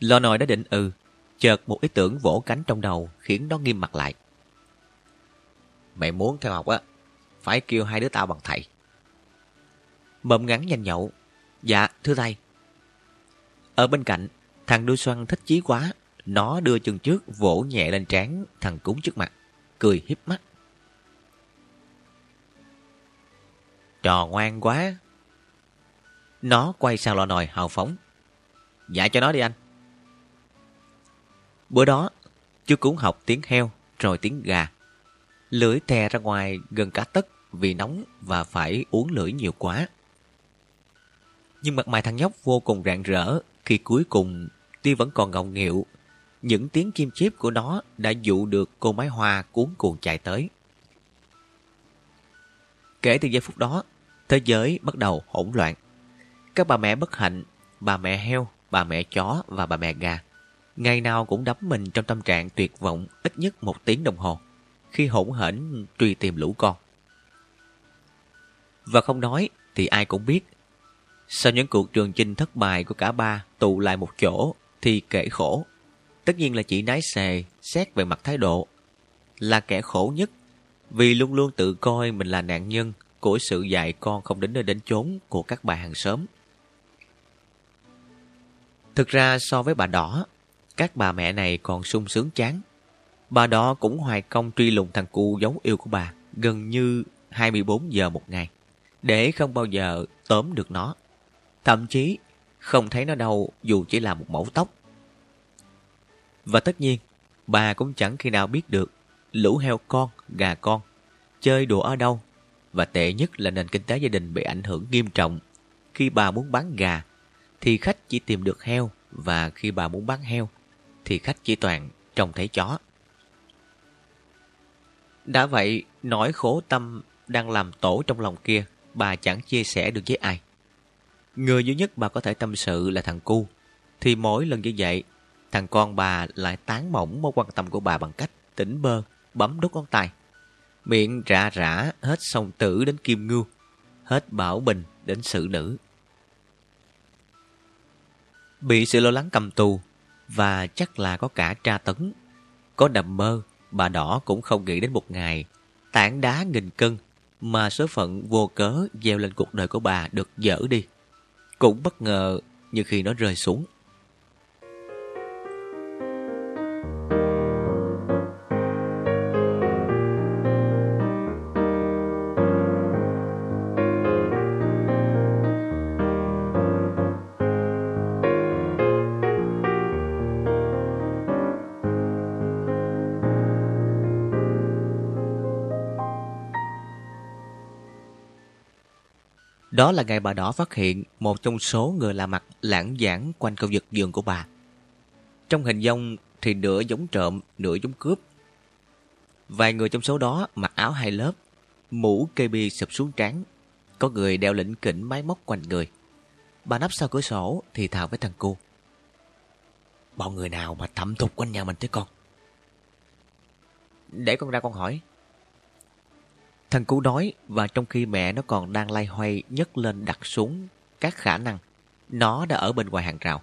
Lò nòi đã định ừ, chợt một ý tưởng vỗ cánh trong đầu khiến nó nghiêm mặt lại. Mày muốn theo học á, phải kêu hai đứa tao bằng thầy. Mộm ngắn nhanh nhậu. Dạ, thưa thầy. Ở bên cạnh, thằng đuôi xoăn thích chí quá. Nó đưa chân trước vỗ nhẹ lên trán thằng cúng trước mặt, cười hiếp mắt. Trò ngoan quá. Nó quay sang lò nồi hào phóng. Dạy cho nó đi anh. Bữa đó, chú cúng học tiếng heo, rồi tiếng gà. Lưỡi thè ra ngoài gần cả tấc vì nóng và phải uống lưỡi nhiều quá. Nhưng mặt mày thằng nhóc vô cùng rạng rỡ khi cuối cùng tuy vẫn còn ngọng nghịu, những tiếng chim chip của nó đã dụ được cô mái hoa cuốn cuồng chạy tới. Kể từ giây phút đó, thế giới bắt đầu hỗn loạn. Các bà mẹ bất hạnh, bà mẹ heo, bà mẹ chó và bà mẹ gà, ngày nào cũng đắm mình trong tâm trạng tuyệt vọng ít nhất một tiếng đồng hồ, khi hỗn hển truy tìm lũ con. Và không nói thì ai cũng biết sau những cuộc trường chinh thất bại của cả ba tụ lại một chỗ thì kể khổ. Tất nhiên là chị nái xề xét về mặt thái độ. Là kẻ khổ nhất vì luôn luôn tự coi mình là nạn nhân của sự dạy con không đến nơi đến chốn của các bà hàng xóm. Thực ra so với bà đỏ, các bà mẹ này còn sung sướng chán. Bà đó cũng hoài công truy lùng thằng cu dấu yêu của bà gần như 24 giờ một ngày, để không bao giờ tóm được nó. Thậm chí không thấy nó đâu dù chỉ là một mẫu tóc. Và tất nhiên, bà cũng chẳng khi nào biết được lũ heo con, gà con, chơi đùa ở đâu. Và tệ nhất là nền kinh tế gia đình bị ảnh hưởng nghiêm trọng. Khi bà muốn bán gà, thì khách chỉ tìm được heo, và khi bà muốn bán heo, thì khách chỉ toàn trông thấy chó. Đã vậy, nỗi khổ tâm đang làm tổ trong lòng kia, bà chẳng chia sẻ được với ai. Người duy nhất bà có thể tâm sự là thằng cu. Thì mỗi lần như vậy, thằng con bà lại tán mỏng mối quan tâm của bà bằng cách tỉnh bơ, bấm đốt ngón tay. Miệng rã rã hết sông tử đến kim ngưu, hết bảo bình đến xử nữ. Bị sự lo lắng cầm tù và chắc là có cả tra tấn. Có nằm mơ, bà đỏ cũng không nghĩ đến một ngày tảng đá nghìn cân mà số phận vô cớ gieo lên cuộc đời của bà được dỡ đi. Cũng bất ngờ như khi nó rơi xuống. Đó là ngày bà đỏ phát hiện một trong số người lạ mặt lãng giảng quanh khu vực giường của bà. Trong hình dông thì nửa giống trộm, nửa giống cướp. Vài người trong số đó mặc áo hai lớp, mũ cây bi sụp xuống trán. Có người đeo lĩnh kỉnh máy móc quanh người. Bà nắp sau cửa sổ thì thào với thằng cô. Bọn người nào mà thẩm thục quanh nhà mình thế con? Để con ra con hỏi. Thằng cú đói và trong khi mẹ nó còn đang lay hoay nhấc lên đặt xuống các khả năng, nó đã ở bên ngoài hàng rào.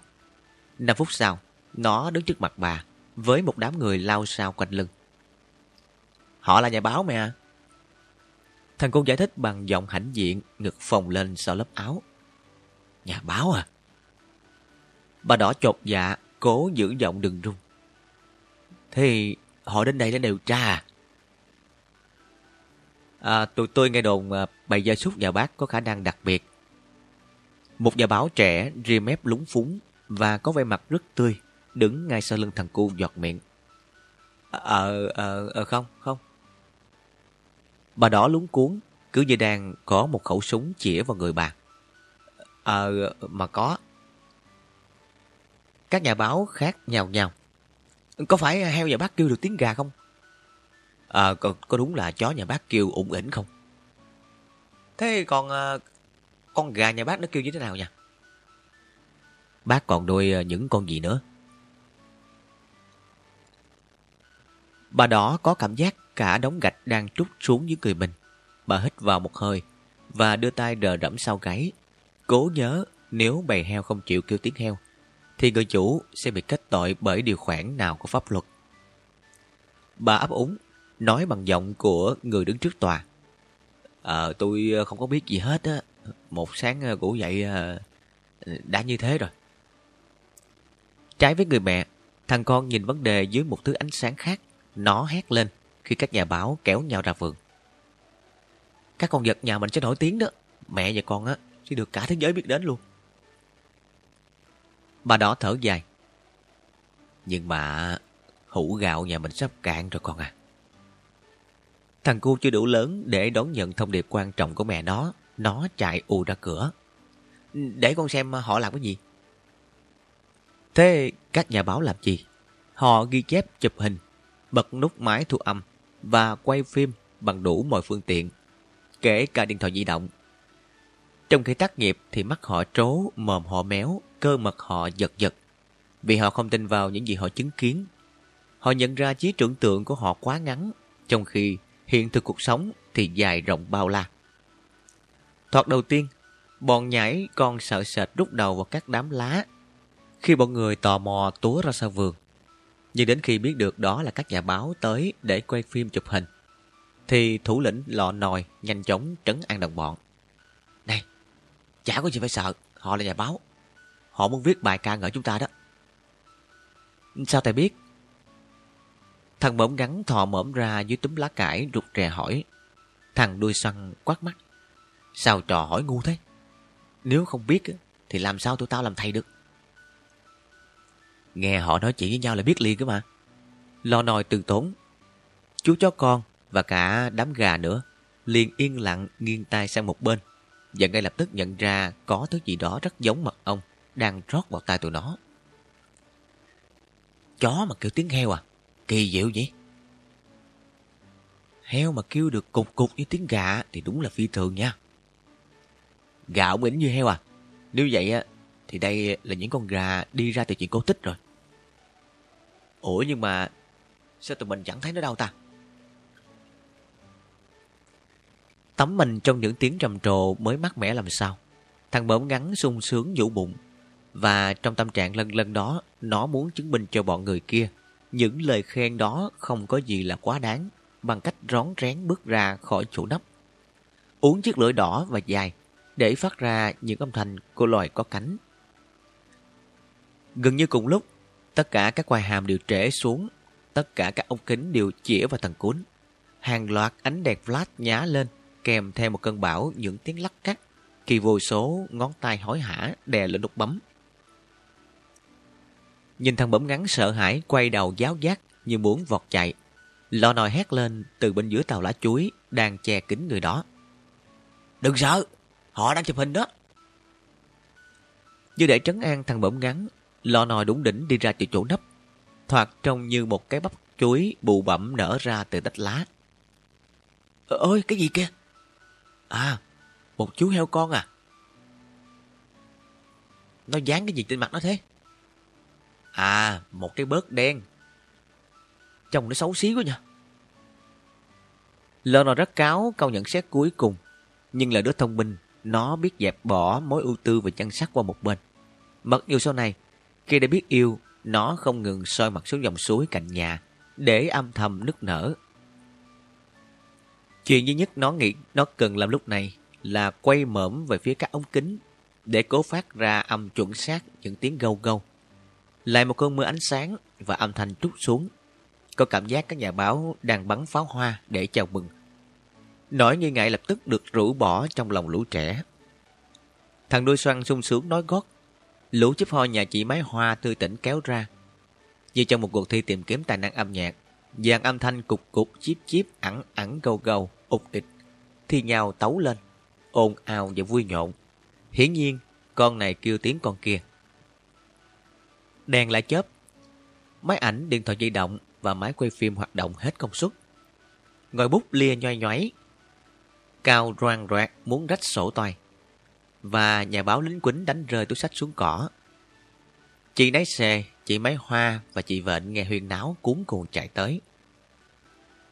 năm phút sau, nó đứng trước mặt bà với một đám người lao sao quanh lưng. Họ là nhà báo mẹ à? Thằng cô giải thích bằng giọng hãnh diện, ngực phồng lên sau lớp áo. Nhà báo à? Bà đỏ chột dạ, cố giữ giọng đừng run. Thì họ đến đây để điều tra à? À, tụi tôi nghe đồn à, bầy gia súc nhà bác có khả năng đặc biệt. Một nhà báo trẻ ria mép lúng phúng và có vẻ mặt rất tươi, đứng ngay sau lưng thằng cu giọt miệng. Ờ, ờ, à, không, không. Bà đỏ lúng cuốn, cứ như đang có một khẩu súng chĩa vào người bà. Ờ, mà có. Các nhà báo khác nhào nhào. Có phải heo nhà bác kêu được tiếng gà không? À, có, có đúng là chó nhà bác kêu ủng ỉnh không? Thế còn à, con gà nhà bác nó kêu như thế nào nha? Bác còn nuôi à, những con gì nữa? Bà đỏ có cảm giác cả đống gạch đang trút xuống dưới người mình. Bà hít vào một hơi và đưa tay đờ đẫm sau gáy. Cố nhớ nếu bầy heo không chịu kêu tiếng heo thì người chủ sẽ bị kết tội bởi điều khoản nào của pháp luật. Bà ấp úng nói bằng giọng của người đứng trước tòa. Ờ, tôi ờ, không có biết gì hết á. Một sáng ờ, ngủ dậy ờ, đã như thế rồi. Trái với người mẹ, thằng con nhìn vấn đề dưới một thứ ánh sáng khác. Nó hét lên khi các nhà báo kéo nhau ra vườn. Các con vật nhà mình sẽ nổi tiếng đó. Mẹ và con á sẽ được cả thế giới biết đến luôn. Bà đỏ thở dài. Nhưng mà hũ gạo nhà mình sắp cạn rồi con à. Thằng cu chưa đủ lớn để đón nhận thông điệp quan trọng của mẹ nó. Nó chạy ù ra cửa. Để con xem họ làm cái gì. Thế các nhà báo làm gì? Họ ghi chép chụp hình, bật nút máy thu âm và quay phim bằng đủ mọi phương tiện, kể cả điện thoại di động. Trong khi tác nghiệp thì mắt họ trố, mồm họ méo, cơ mật họ giật giật. Vì họ không tin vào những gì họ chứng kiến. Họ nhận ra trí tưởng tượng của họ quá ngắn, trong khi hiện thực cuộc sống thì dài rộng bao la. Thoạt đầu tiên, bọn nhảy còn sợ sệt rút đầu vào các đám lá. Khi bọn người tò mò túa ra sau vườn, nhưng đến khi biết được đó là các nhà báo tới để quay phim chụp hình, thì thủ lĩnh lọ nòi nhanh chóng trấn an đồng bọn. Này, chả có gì phải sợ, họ là nhà báo. Họ muốn viết bài ca ngợi chúng ta đó. Sao thầy biết? Thằng bỗng ngắn thò mõm ra dưới túm lá cải, rụt rè hỏi. Thằng đuôi săn quát mắt. Sao trò hỏi ngu thế? Nếu không biết thì làm sao tụi tao làm thầy được? Nghe họ nói chuyện với nhau là biết liền cơ mà. Lo nòi từ tốn. Chú chó con và cả đám gà nữa liền yên lặng nghiêng tai sang một bên và ngay lập tức nhận ra có thứ gì đó rất giống mật ong đang rót vào tai tụi nó. Chó mà kêu tiếng heo à? Kỳ diệu vậy? Heo mà kêu được cục cục như tiếng gà thì đúng là phi thường nha. Gà ổng ỉnh như heo à? Nếu vậy á, thì đây là những con gà đi ra từ chuyện cổ tích rồi. Ủa nhưng mà sao tụi mình chẳng thấy nó đâu ta? Tắm mình trong những tiếng trầm trồ mới mát mẻ làm sao. Thằng bỡm ngắn sung sướng vũ bụng. Và trong tâm trạng lần lần đó, nó muốn chứng minh cho bọn người kia. Những lời khen đó không có gì là quá đáng, bằng cách rón rén bước ra khỏi chỗ nấp. Uống chiếc lưỡi đỏ và dài, để phát ra những âm thanh của loài có cánh. Gần như cùng lúc, tất cả các quai hàm đều trễ xuống, tất cả các ống kính đều chĩa vào thằng cuốn Hàng loạt ánh đèn flash nhá lên, kèm theo một cơn bão những tiếng lắc cắt khi vô số ngón tay hối hả đè lên nút bấm. Nhìn thằng bấm ngắn sợ hãi quay đầu giáo giác như muốn vọt chạy. Lò nòi hét lên từ bên dưới tàu lá chuối đang che kính người đó. Đừng sợ, họ đang chụp hình đó. Như để trấn an thằng bẩm ngắn, lò nòi đúng đỉnh đi ra từ chỗ nấp. Thoạt trông như một cái bắp chuối bụ bẩm nở ra từ tách lá. Ờ, ơi, cái gì kia? À, một chú heo con à? Nó dán cái gì trên mặt nó thế? À, một cái bớt đen. Trông nó xấu xí quá nha. Lơ rất cáo câu nhận xét cuối cùng. Nhưng là đứa thông minh, nó biết dẹp bỏ mối ưu tư và chăn sắc qua một bên. Mặc dù sau này, khi đã biết yêu, nó không ngừng soi mặt xuống dòng suối cạnh nhà để âm thầm nức nở. Chuyện duy nhất nó nghĩ nó cần làm lúc này là quay mõm về phía các ống kính để cố phát ra âm chuẩn xác những tiếng gâu gâu. Lại một cơn mưa ánh sáng và âm thanh trút xuống. Có cảm giác các nhà báo đang bắn pháo hoa để chào mừng. Nỗi nghi ngại lập tức được rũ bỏ trong lòng lũ trẻ. Thằng đuôi xoăn sung sướng nói gót. Lũ chip ho nhà chị máy hoa tươi tỉnh kéo ra. Như trong một cuộc thi tìm kiếm tài năng âm nhạc, dàn âm thanh cục cục chip chip ẳng ẳng gâu gâu, ục ịch, thi nhau tấu lên, ồn ào và vui nhộn. Hiển nhiên, con này kêu tiếng con kia. Đèn lại chớp. Máy ảnh, điện thoại di động và máy quay phim hoạt động hết công suất. Ngồi bút lia nhoay nhoáy. Cao roan roạt muốn rách sổ toài. Và nhà báo lính quýnh đánh rơi túi sách xuống cỏ. Chị lái xe, chị máy hoa và chị vện nghe huyên náo cuốn cuồng chạy tới.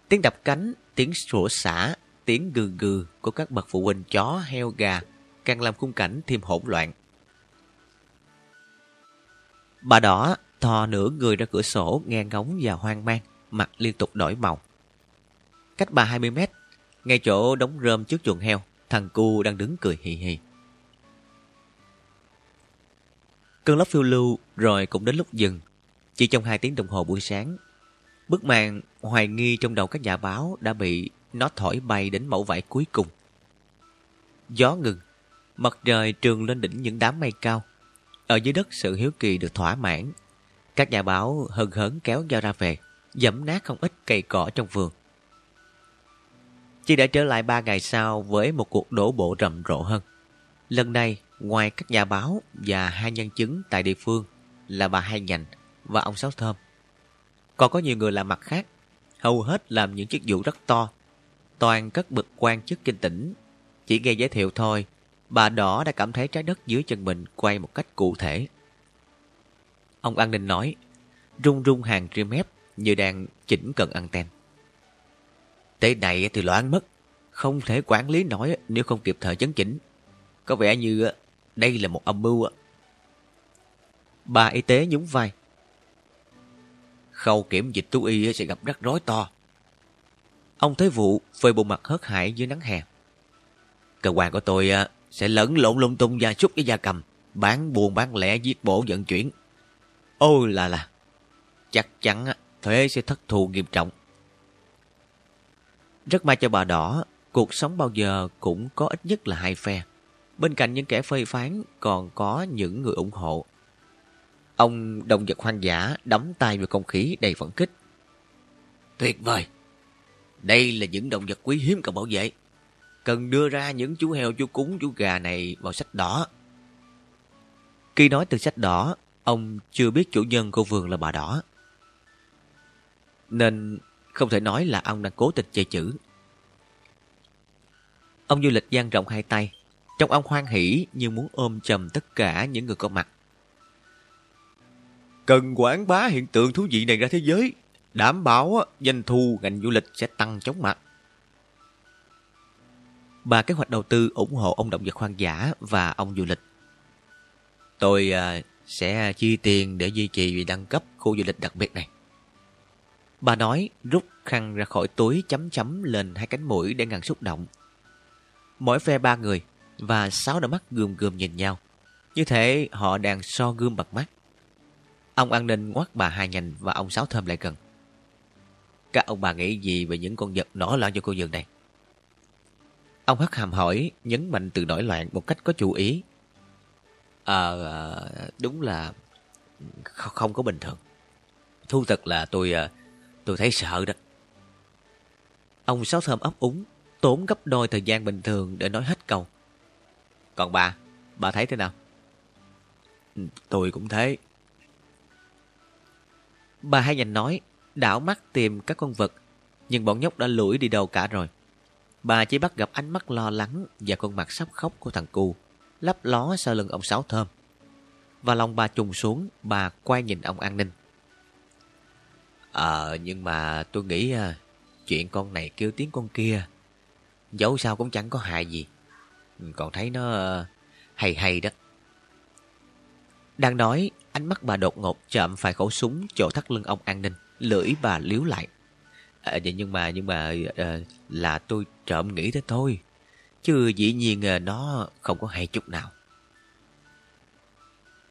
Tiếng đập cánh, tiếng sủa xả, tiếng gừ gừ của các bậc phụ huynh chó, heo, gà càng làm khung cảnh thêm hỗn loạn. Bà đỏ thò nửa người ra cửa sổ nghe ngóng và hoang mang, mặt liên tục đổi màu. Cách bà 20 mét, ngay chỗ đống rơm trước chuồng heo, thằng cu đang đứng cười hì hì. Cơn lốc phiêu lưu rồi cũng đến lúc dừng. Chỉ trong hai tiếng đồng hồ buổi sáng, bức màn hoài nghi trong đầu các nhà báo đã bị nó thổi bay đến mẫu vải cuối cùng. Gió ngừng, mặt trời trường lên đỉnh những đám mây cao. Ở dưới đất sự hiếu kỳ được thỏa mãn. Các nhà báo hân hớn kéo nhau ra về, dẫm nát không ít cây cỏ trong vườn. Chỉ đã trở lại ba ngày sau với một cuộc đổ bộ rầm rộ hơn. Lần này, ngoài các nhà báo và hai nhân chứng tại địa phương là bà Hai Nhành và ông Sáu Thơm. Còn có nhiều người làm mặt khác, hầu hết làm những chức vụ rất to. Toàn các bậc quan chức kinh tỉnh. Chỉ nghe giới thiệu thôi, bà Đỏ đã cảm thấy trái đất dưới chân mình quay một cách cụ thể. Ông an ninh nói, rung rung hàng rim mép như đang chỉnh cần anten. Tới này thì loạn mất, không thể quản lý nổi nếu không kịp thời chấn chỉnh. Có vẻ như đây là một âm mưu. Bà y tế nhún vai. Khâu kiểm dịch thú y sẽ gặp rắc rối to. Ông Thế Vụ phơi bộ mặt hớt hải dưới nắng hè. Cơ quan của tôi à, sẽ lẫn lộn lung tung gia súc với gia cầm, bán buôn bán lẻ giết bổ vận chuyển. Ôi là là, chắc chắn thuế sẽ thất thù nghiêm trọng. Rất may cho bà đỏ, cuộc sống bao giờ cũng có ít nhất là hai phe. Bên cạnh những kẻ phê phán còn có những người ủng hộ. Ông động vật hoang dã đắm tay vào không khí đầy phấn kích. Tuyệt vời! Đây là những động vật quý hiếm cần bảo vệ. Cần đưa ra những chú heo, chú cúng, chú gà này vào sách đỏ. Khi nói từ sách đỏ, ông chưa biết chủ nhân của vườn là bà đỏ. Nên không thể nói là ông đang cố tình chơi chữ. Ông du lịch dang rộng hai tay, trong ông hoan hỉ như muốn ôm chầm tất cả những người có mặt. Cần quảng bá hiện tượng thú vị này ra thế giới, đảm bảo doanh thu ngành du lịch sẽ tăng chóng mặt. Ba kế hoạch đầu tư ủng hộ ông động vật hoang dã và ông du lịch. Tôi uh, sẽ chi tiền để duy trì vì đăng cấp khu du lịch đặc biệt này. Bà nói rút khăn ra khỏi túi chấm chấm lên hai cánh mũi để ngăn xúc động. Mỗi phe ba người và sáu đôi mắt gườm gườm nhìn nhau. Như thế họ đang so gươm bằng mắt. Ông an ninh ngoắt bà hai nhành và ông sáu thơm lại gần. Các ông bà nghĩ gì về những con vật nổi loạn cho cô giường này? Ông hất hàm hỏi, nhấn mạnh từ nổi loạn một cách có chủ ý. Ờ, đúng là không có bình thường. Thu thật là tôi ờ, tôi thấy sợ đó. Ông Sáu Thơm ấp úng, tốn gấp đôi thời gian bình thường để nói hết câu. Còn bà, bà thấy thế nào? Ừ, tôi cũng thế. Bà hai nhành nói, đảo mắt tìm các con vật, nhưng bọn nhóc đã lủi đi đâu cả rồi. Bà chỉ bắt gặp ánh mắt lo lắng và con mặt sắp khóc của thằng cu, lấp ló sau lưng ông Sáu Thơm. Và lòng bà trùng xuống, bà quay nhìn ông An Ninh. Ờ, nhưng mà tôi nghĩ à, chuyện con này kêu tiếng con kia, dẫu sao cũng chẳng có hại gì. Còn thấy nó à, hay hay đó. Đang nói, ánh mắt bà đột ngột chạm phải khẩu súng chỗ thắt lưng ông An Ninh, lưỡi bà liếu lại. À, nhưng mà nhưng mà à, là tôi trộm nghĩ thế thôi. Chứ dĩ nhiên à, nó không có hay chút nào.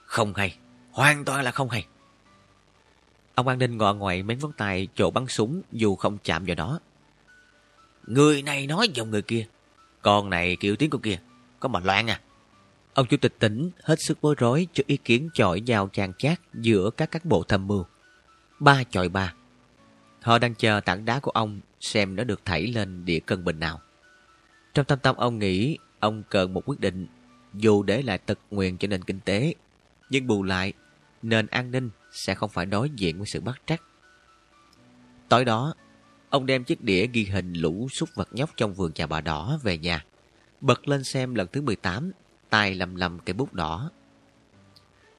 Không hay. Hoàn toàn là không hay. Ông An Ninh ngọ ngoại mấy ngón tay chỗ bắn súng dù không chạm vào nó. Người này nói giọng người kia. Con này kiểu tiếng con kia. Có mà loạn à. Ông chủ tịch tỉnh hết sức bối rối cho ý kiến chọi nhau chàng chát giữa các cán bộ tham mưu. Ba chọi ba. Họ đang chờ tảng đá của ông xem nó được thảy lên địa cân bình nào. Trong tâm tâm ông nghĩ ông cần một quyết định dù để lại tật nguyền cho nền kinh tế nhưng bù lại nền an ninh sẽ không phải đối diện với sự bắt trắc. Tối đó, ông đem chiếc đĩa ghi hình lũ súc vật nhóc trong vườn trà bà đỏ về nhà. Bật lên xem lần thứ 18, tay lầm lầm cây bút đỏ.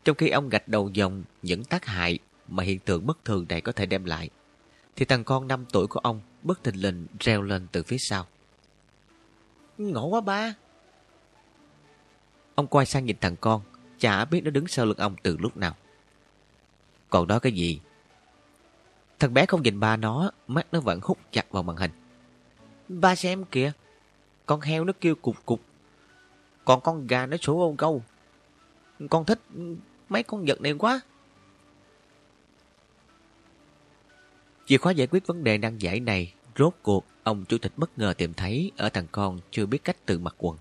Trong khi ông gạch đầu dòng những tác hại mà hiện tượng bất thường này có thể đem lại, thì thằng con 5 tuổi của ông bất thình lình reo lên từ phía sau. Ngộ quá ba! Ông quay sang nhìn thằng con, chả biết nó đứng sau lưng ông từ lúc nào. Còn đó cái gì? Thằng bé không nhìn ba nó, mắt nó vẫn hút chặt vào màn hình. Ba xem kìa, con heo nó kêu cục cục, còn con gà nó sủa ô câu. Con thích mấy con vật này quá. Chìa khóa giải quyết vấn đề nan giải này, rốt cuộc ông chủ tịch bất ngờ tìm thấy ở thằng con chưa biết cách tự mặc quần.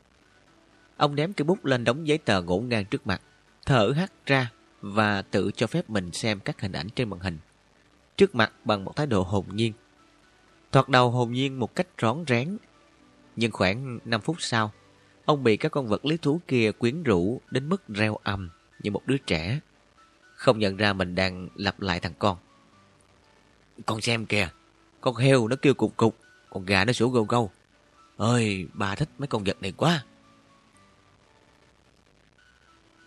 Ông ném cái bút lên đống giấy tờ ngổn ngang trước mặt, thở hắt ra và tự cho phép mình xem các hình ảnh trên màn hình. Trước mặt bằng một thái độ hồn nhiên. Thoạt đầu hồn nhiên một cách rón rén. Nhưng khoảng 5 phút sau, ông bị các con vật lý thú kia quyến rũ đến mức reo ầm như một đứa trẻ. Không nhận ra mình đang lặp lại thằng con. Con xem kìa, con heo nó kêu cục cục, con gà nó sủa gâu gâu. Ơi, bà thích mấy con vật này quá.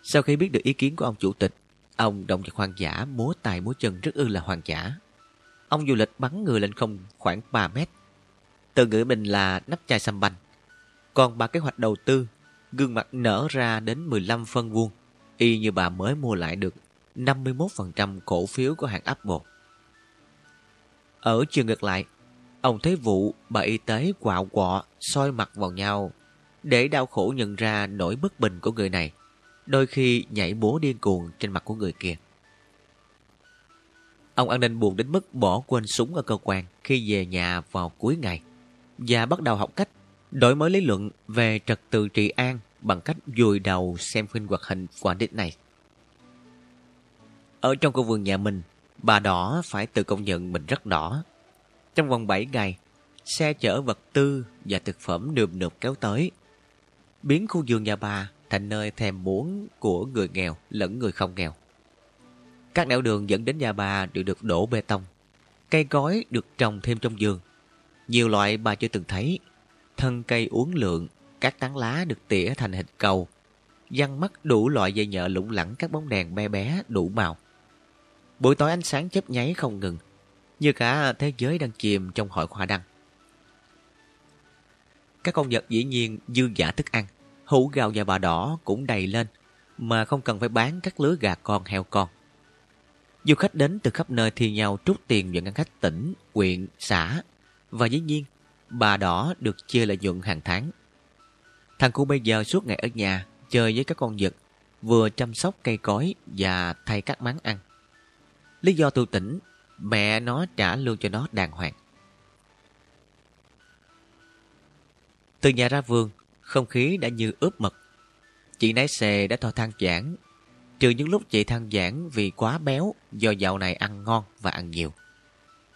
Sau khi biết được ý kiến của ông chủ tịch, ông động vật hoang dã múa tài múa chân rất ư là hoang dã. Ông du lịch bắn người lên không khoảng 3 mét. Tự ngữ mình là nắp chai xăm banh. Còn bà kế hoạch đầu tư, gương mặt nở ra đến 15 phân vuông, y như bà mới mua lại được 51% cổ phiếu của hãng Apple. Ở chiều ngược lại, ông thấy vụ bà y tế quạo quọ soi mặt vào nhau để đau khổ nhận ra nỗi bất bình của người này đôi khi nhảy bố điên cuồng trên mặt của người kia. Ông an ninh buồn đến mức bỏ quên súng ở cơ quan khi về nhà vào cuối ngày và bắt đầu học cách đổi mới lý luận về trật tự trị an bằng cách dùi đầu xem phim hoạt hình qua này. Ở trong khu vườn nhà mình, bà đỏ phải tự công nhận mình rất đỏ. Trong vòng 7 ngày, xe chở vật tư và thực phẩm nườm nượp kéo tới, biến khu vườn nhà bà thành nơi thèm muốn của người nghèo lẫn người không nghèo. Các nẻo đường dẫn đến nhà bà đều được đổ bê tông. Cây gói được trồng thêm trong vườn. Nhiều loại bà chưa từng thấy. Thân cây uốn lượn, các tán lá được tỉa thành hình cầu. Văn mắt đủ loại dây nhợ lủng lẳng các bóng đèn bé bé đủ màu. Buổi tối ánh sáng chớp nháy không ngừng, như cả thế giới đang chìm trong hội hoa đăng. Các con vật dĩ nhiên dư giả thức ăn, hũ gạo và bà đỏ cũng đầy lên, mà không cần phải bán các lứa gà con heo con. Du khách đến từ khắp nơi thi nhau trút tiền vào ngân khách tỉnh, huyện, xã. Và dĩ nhiên, bà đỏ được chia lợi nhuận hàng tháng. Thằng cu bây giờ suốt ngày ở nhà, chơi với các con vật, vừa chăm sóc cây cối và thay các máng ăn. Lý do tu tỉnh, mẹ nó trả lương cho nó đàng hoàng. Từ nhà ra vườn, không khí đã như ướp mật. Chị nái xề đã thò than giảng, trừ những lúc chị than giảng vì quá béo do dạo này ăn ngon và ăn nhiều.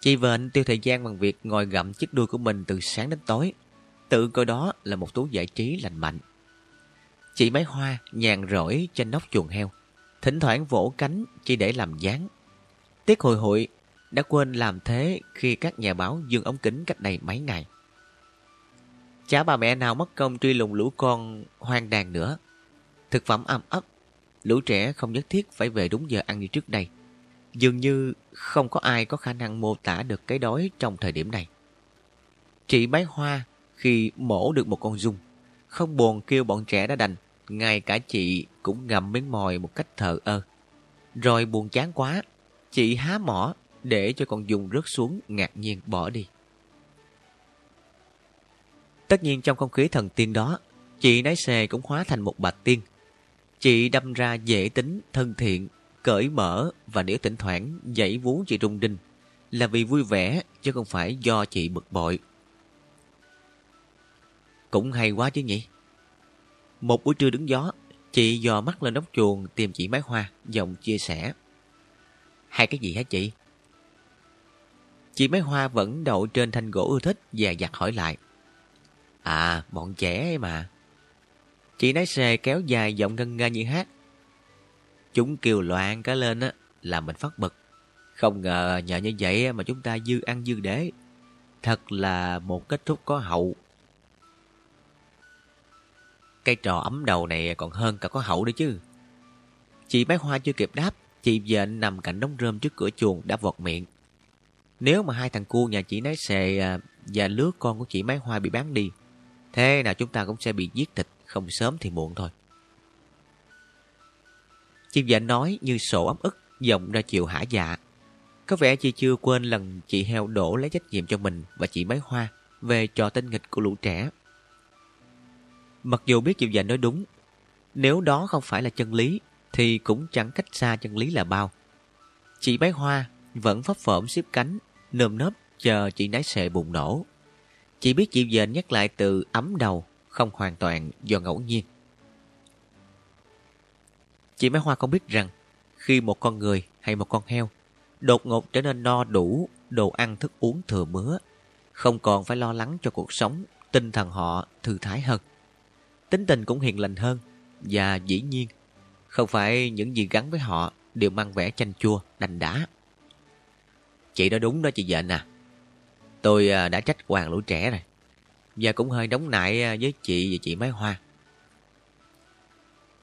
Chị Vệnh tiêu thời gian bằng việc ngồi gặm chiếc đuôi của mình từ sáng đến tối. Tự coi đó là một thú giải trí lành mạnh. Chị máy hoa nhàn rỗi trên nóc chuồng heo. Thỉnh thoảng vỗ cánh chỉ để làm dáng. Tiếc hồi hội đã quên làm thế khi các nhà báo dừng ống kính cách đây mấy ngày. Chả bà mẹ nào mất công truy lùng lũ con hoang đàn nữa. Thực phẩm âm ấp, lũ trẻ không nhất thiết phải về đúng giờ ăn như trước đây. Dường như không có ai có khả năng mô tả được cái đói trong thời điểm này. Chị bái hoa khi mổ được một con dung, không buồn kêu bọn trẻ đã đành, ngay cả chị cũng ngậm miếng mồi một cách thờ ơ. Rồi buồn chán quá, chị há mỏ để cho con dung rớt xuống ngạc nhiên bỏ đi. Tất nhiên trong không khí thần tiên đó, chị nái xề cũng hóa thành một bạch tiên. Chị đâm ra dễ tính, thân thiện, cởi mở và nếu thỉnh thoảng dãy vú chị rung đinh là vì vui vẻ chứ không phải do chị bực bội. Cũng hay quá chứ nhỉ? Một buổi trưa đứng gió, chị dò mắt lên nóc chuồng tìm chị mái hoa, giọng chia sẻ. Hai cái gì hả chị? Chị mấy hoa vẫn đậu trên thanh gỗ ưa thích và giặt hỏi lại. À, bọn trẻ ấy mà. Chị nói xề kéo dài giọng ngân nga như hát. Chúng kêu loạn cả lên á, là mình phát bực. Không ngờ nhờ như vậy mà chúng ta dư ăn dư đế. Thật là một kết thúc có hậu. Cây trò ấm đầu này còn hơn cả có hậu đấy chứ. Chị mấy hoa chưa kịp đáp, chị vện nằm cạnh đống rơm trước cửa chuồng đã vọt miệng. Nếu mà hai thằng cu nhà chị nói xề à, và lứa con của chị máy Hoa bị bán đi, thế nào chúng ta cũng sẽ bị giết thịt, không sớm thì muộn thôi. Chị vợ nói như sổ ấm ức, giọng ra chiều hả dạ. Có vẻ chị chưa quên lần chị heo đổ lấy trách nhiệm cho mình và chị máy Hoa về trò tinh nghịch của lũ trẻ. Mặc dù biết chị vợ nói đúng, nếu đó không phải là chân lý, thì cũng chẳng cách xa chân lý là bao. Chị bé Hoa vẫn phấp phởm xếp cánh, nơm nớp chờ chị nái sệ bùng nổ. Chị biết chị dền nhắc lại từ ấm đầu, không hoàn toàn do ngẫu nhiên. Chị bé Hoa không biết rằng khi một con người hay một con heo đột ngột trở nên no đủ đồ ăn thức uống thừa mứa, không còn phải lo lắng cho cuộc sống, tinh thần họ thư thái hơn. Tính tình cũng hiền lành hơn và dĩ nhiên không phải những gì gắn với họ đều mang vẻ chanh chua, đành đá. Chị nói đúng đó chị vợ nè. À. Tôi à, đã trách hoàng lũ trẻ rồi. Và cũng hơi đóng nại à, với chị và chị Mái Hoa.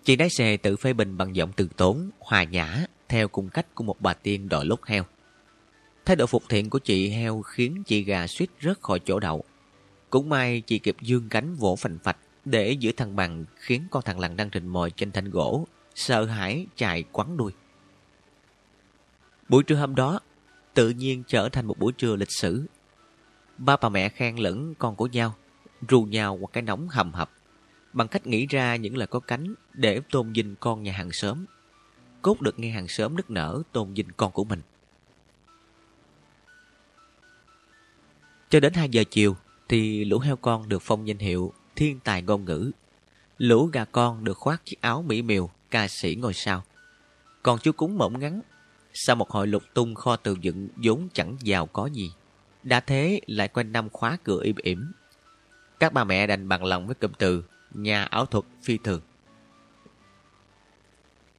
Chị đáy xe tự phê bình bằng giọng từ tốn, hòa nhã, theo cung cách của một bà tiên đội lốt heo. Thái độ phục thiện của chị heo khiến chị gà suýt rớt khỏi chỗ đậu. Cũng may chị kịp dương cánh vỗ phành phạch để giữ thăng bằng khiến con thằng lằn đang rình mồi trên thanh gỗ, sợ hãi chạy quắn đuôi. Buổi trưa hôm đó, tự nhiên trở thành một buổi trưa lịch sử. Ba bà mẹ khen lẫn con của nhau, rù nhau qua cái nóng hầm hập, bằng cách nghĩ ra những lời có cánh để tôn vinh con nhà hàng xóm. Cốt được nghe hàng xóm nức nở tôn vinh con của mình. Cho đến 2 giờ chiều thì lũ heo con được phong danh hiệu thiên tài ngôn ngữ. Lũ gà con được khoác chiếc áo mỹ miều ca sĩ ngôi sao. Còn chú cúng mỏng ngắn sau một hồi lục tung kho tường dựng vốn chẳng giàu có gì, đã thế lại quanh năm khóa cửa im ỉm. Các bà mẹ đành bằng lòng với cụm từ nhà ảo thuật phi thường.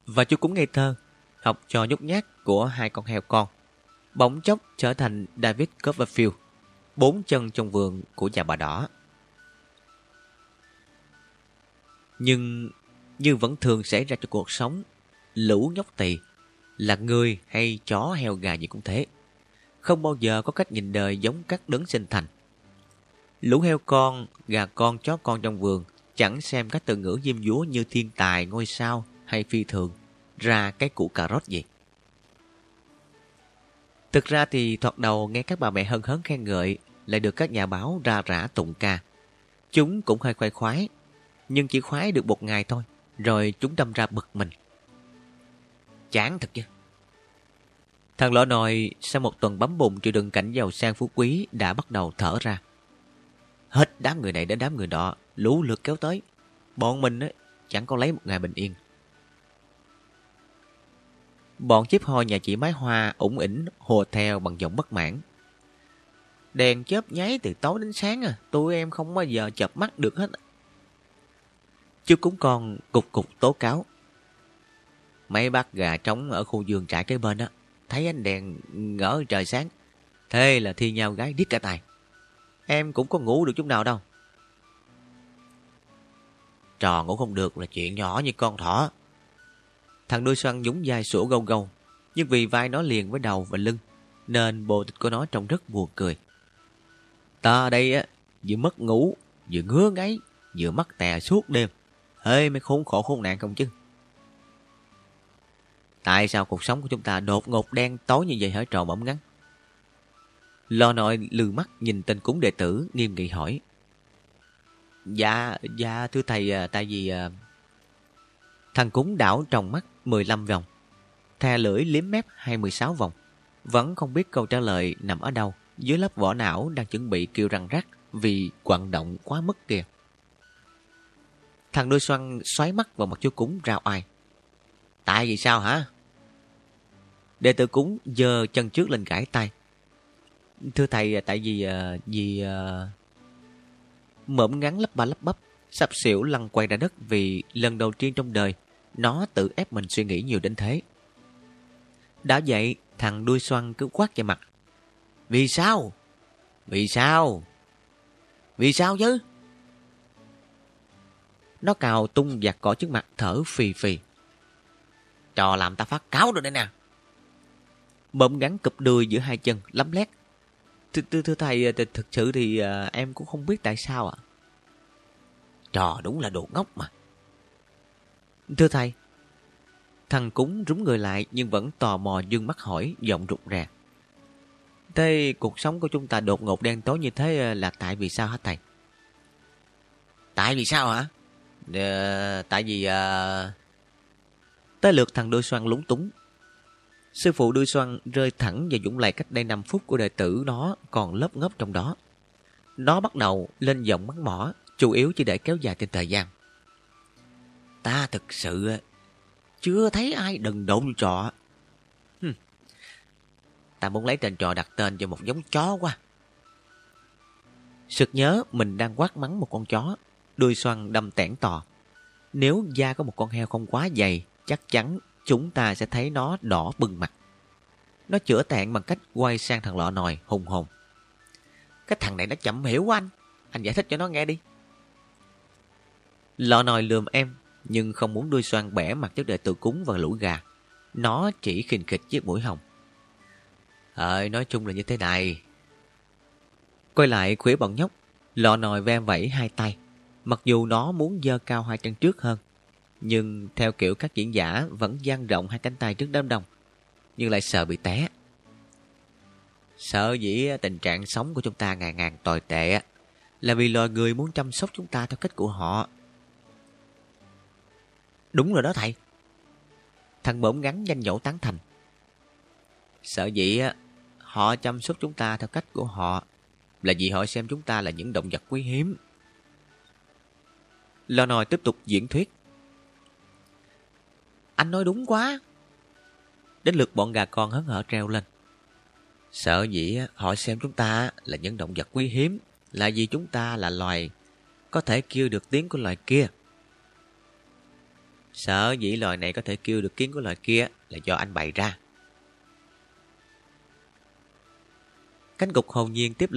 Và chú cúng ngây thơ, học trò nhút nhát của hai con heo con, bỗng chốc trở thành David Copperfield, bốn chân trong vườn của nhà bà đỏ. Nhưng như vẫn thường xảy ra cho cuộc sống, lũ nhóc tỳ là người hay chó heo gà gì cũng thế. Không bao giờ có cách nhìn đời giống các đấng sinh thành. Lũ heo con, gà con, chó con trong vườn chẳng xem các từ ngữ diêm dúa như thiên tài, ngôi sao hay phi thường ra cái củ cà rốt gì. Thực ra thì thoạt đầu nghe các bà mẹ hân hấn khen ngợi lại được các nhà báo ra rã tụng ca. Chúng cũng hơi khoái khoái, nhưng chỉ khoái được một ngày thôi, rồi chúng đâm ra bực mình. Chán thật chứ. Thằng lọ nồi sau một tuần bấm bụng chịu đựng cảnh giàu sang phú quý đã bắt đầu thở ra. Hết đám người này đến đám người đó, lũ lượt kéo tới. Bọn mình ấy, chẳng có lấy một ngày bình yên. Bọn chiếc ho nhà chị Mái Hoa ủng ỉnh hồ theo bằng giọng bất mãn. Đèn chớp nháy từ tối đến sáng à, tụi em không bao giờ chập mắt được hết chứ cũng còn cục cục tố cáo. Mấy bác gà trống ở khu vườn trại kế bên á, thấy ánh đèn ngỡ trời sáng. Thế là thi nhau gái điếc cả tài. Em cũng có ngủ được chút nào đâu. Trò ngủ không được là chuyện nhỏ như con thỏ. Thằng đuôi xoăn nhúng vai sủa gâu gâu, nhưng vì vai nó liền với đầu và lưng, nên bộ tịch của nó trông rất buồn cười. Ta ở đây á, vừa mất ngủ, vừa ngứa ngáy, vừa mắc tè suốt đêm. Hê, mới khốn khổ khốn nạn không chứ? Tại sao cuộc sống của chúng ta đột ngột đen tối như vậy hả trò bỗng ngắn? Lo nội lừ mắt nhìn tên cúng đệ tử nghiêm nghị hỏi. Dạ, dạ thưa thầy, à, tại vì... À, thằng cúng đảo trong mắt 15 vòng. Thè lưỡi liếm mép 26 vòng. Vẫn không biết câu trả lời nằm ở đâu. Dưới lớp vỏ não đang chuẩn bị kêu răng rắc vì quặn động quá mức kìa. Thằng đôi xoăn xoáy mắt vào mặt chú cúng rao ai. Tại vì sao hả? Đệ tử cúng giơ chân trước lên gãi tay. Thưa thầy, tại vì... Uh, vì... Ờ, uh... Mộm ngắn lấp ba lấp bắp, sắp xỉu lăn quay ra đất vì lần đầu tiên trong đời nó tự ép mình suy nghĩ nhiều đến thế. Đã vậy, thằng đuôi xoăn cứ quát vào mặt. Vì sao? Vì sao? Vì sao chứ? Nó cào tung giặt cỏ trước mặt thở phì phì. Trò làm ta phát cáo rồi đây nè. Bỗng gắn cụp đuôi giữa hai chân, lắm lét. Thưa, thưa, thưa thầy, thực sự thì à, em cũng không biết tại sao ạ. Trò đúng là đồ ngốc mà. Thưa thầy, thằng cúng rúng người lại nhưng vẫn tò mò dương mắt hỏi, giọng rụt rè. Thế cuộc sống của chúng ta đột ngột đen tối như thế à, là tại vì sao hả thầy? Tại vì sao hả? Để, tại vì... À... Tới lượt thằng đôi xoan lúng túng. Sư phụ đôi xoan rơi thẳng vào dũng lầy cách đây 5 phút của đệ tử nó còn lớp ngốc trong đó. Nó bắt đầu lên giọng mắng mỏ, chủ yếu chỉ để kéo dài trên thời gian. Ta thực sự ờ, chưa thấy ai đừng độn trọ. Hừm. Ta muốn lấy tên trò đặt tên cho một giống chó quá. Sực nhớ mình đang quát mắng một con chó đuôi xoăn đâm tẻn tò. Nếu da có một con heo không quá dày, chắc chắn chúng ta sẽ thấy nó đỏ bừng mặt. Nó chữa tạng bằng cách quay sang thằng lọ nòi hùng hồn. Cái thằng này nó chậm hiểu quá anh. Anh giải thích cho nó nghe đi. Lọ nòi lườm em, nhưng không muốn đuôi xoan bẻ mặt trước đệ tự cúng và lũ gà. Nó chỉ khinh khịch chiếc mũi hồng. Ờ, nói chung là như thế này. Quay lại khuỷu bọn nhóc, lọ nòi ve vẫy hai tay. Mặc dù nó muốn dơ cao hai chân trước hơn, nhưng theo kiểu các diễn giả vẫn dang rộng hai cánh tay trước đám đông, nhưng lại sợ bị té. Sợ dĩ tình trạng sống của chúng ta ngày ngàn tồi tệ là vì loài người muốn chăm sóc chúng ta theo cách của họ. Đúng rồi đó thầy. Thằng bỗng ngắn danh nhổ tán thành. Sợ dĩ họ chăm sóc chúng ta theo cách của họ là vì họ xem chúng ta là những động vật quý hiếm. Lò nòi tiếp tục diễn thuyết. Anh nói đúng quá. Đến lượt bọn gà con hớn hở treo lên. Sợ dĩ họ xem chúng ta là những động vật quý hiếm, là vì chúng ta là loài có thể kêu được tiếng của loài kia. Sợ dĩ loài này có thể kêu được tiếng của loài kia là do anh bày ra. Cánh cục hồn nhiên tiếp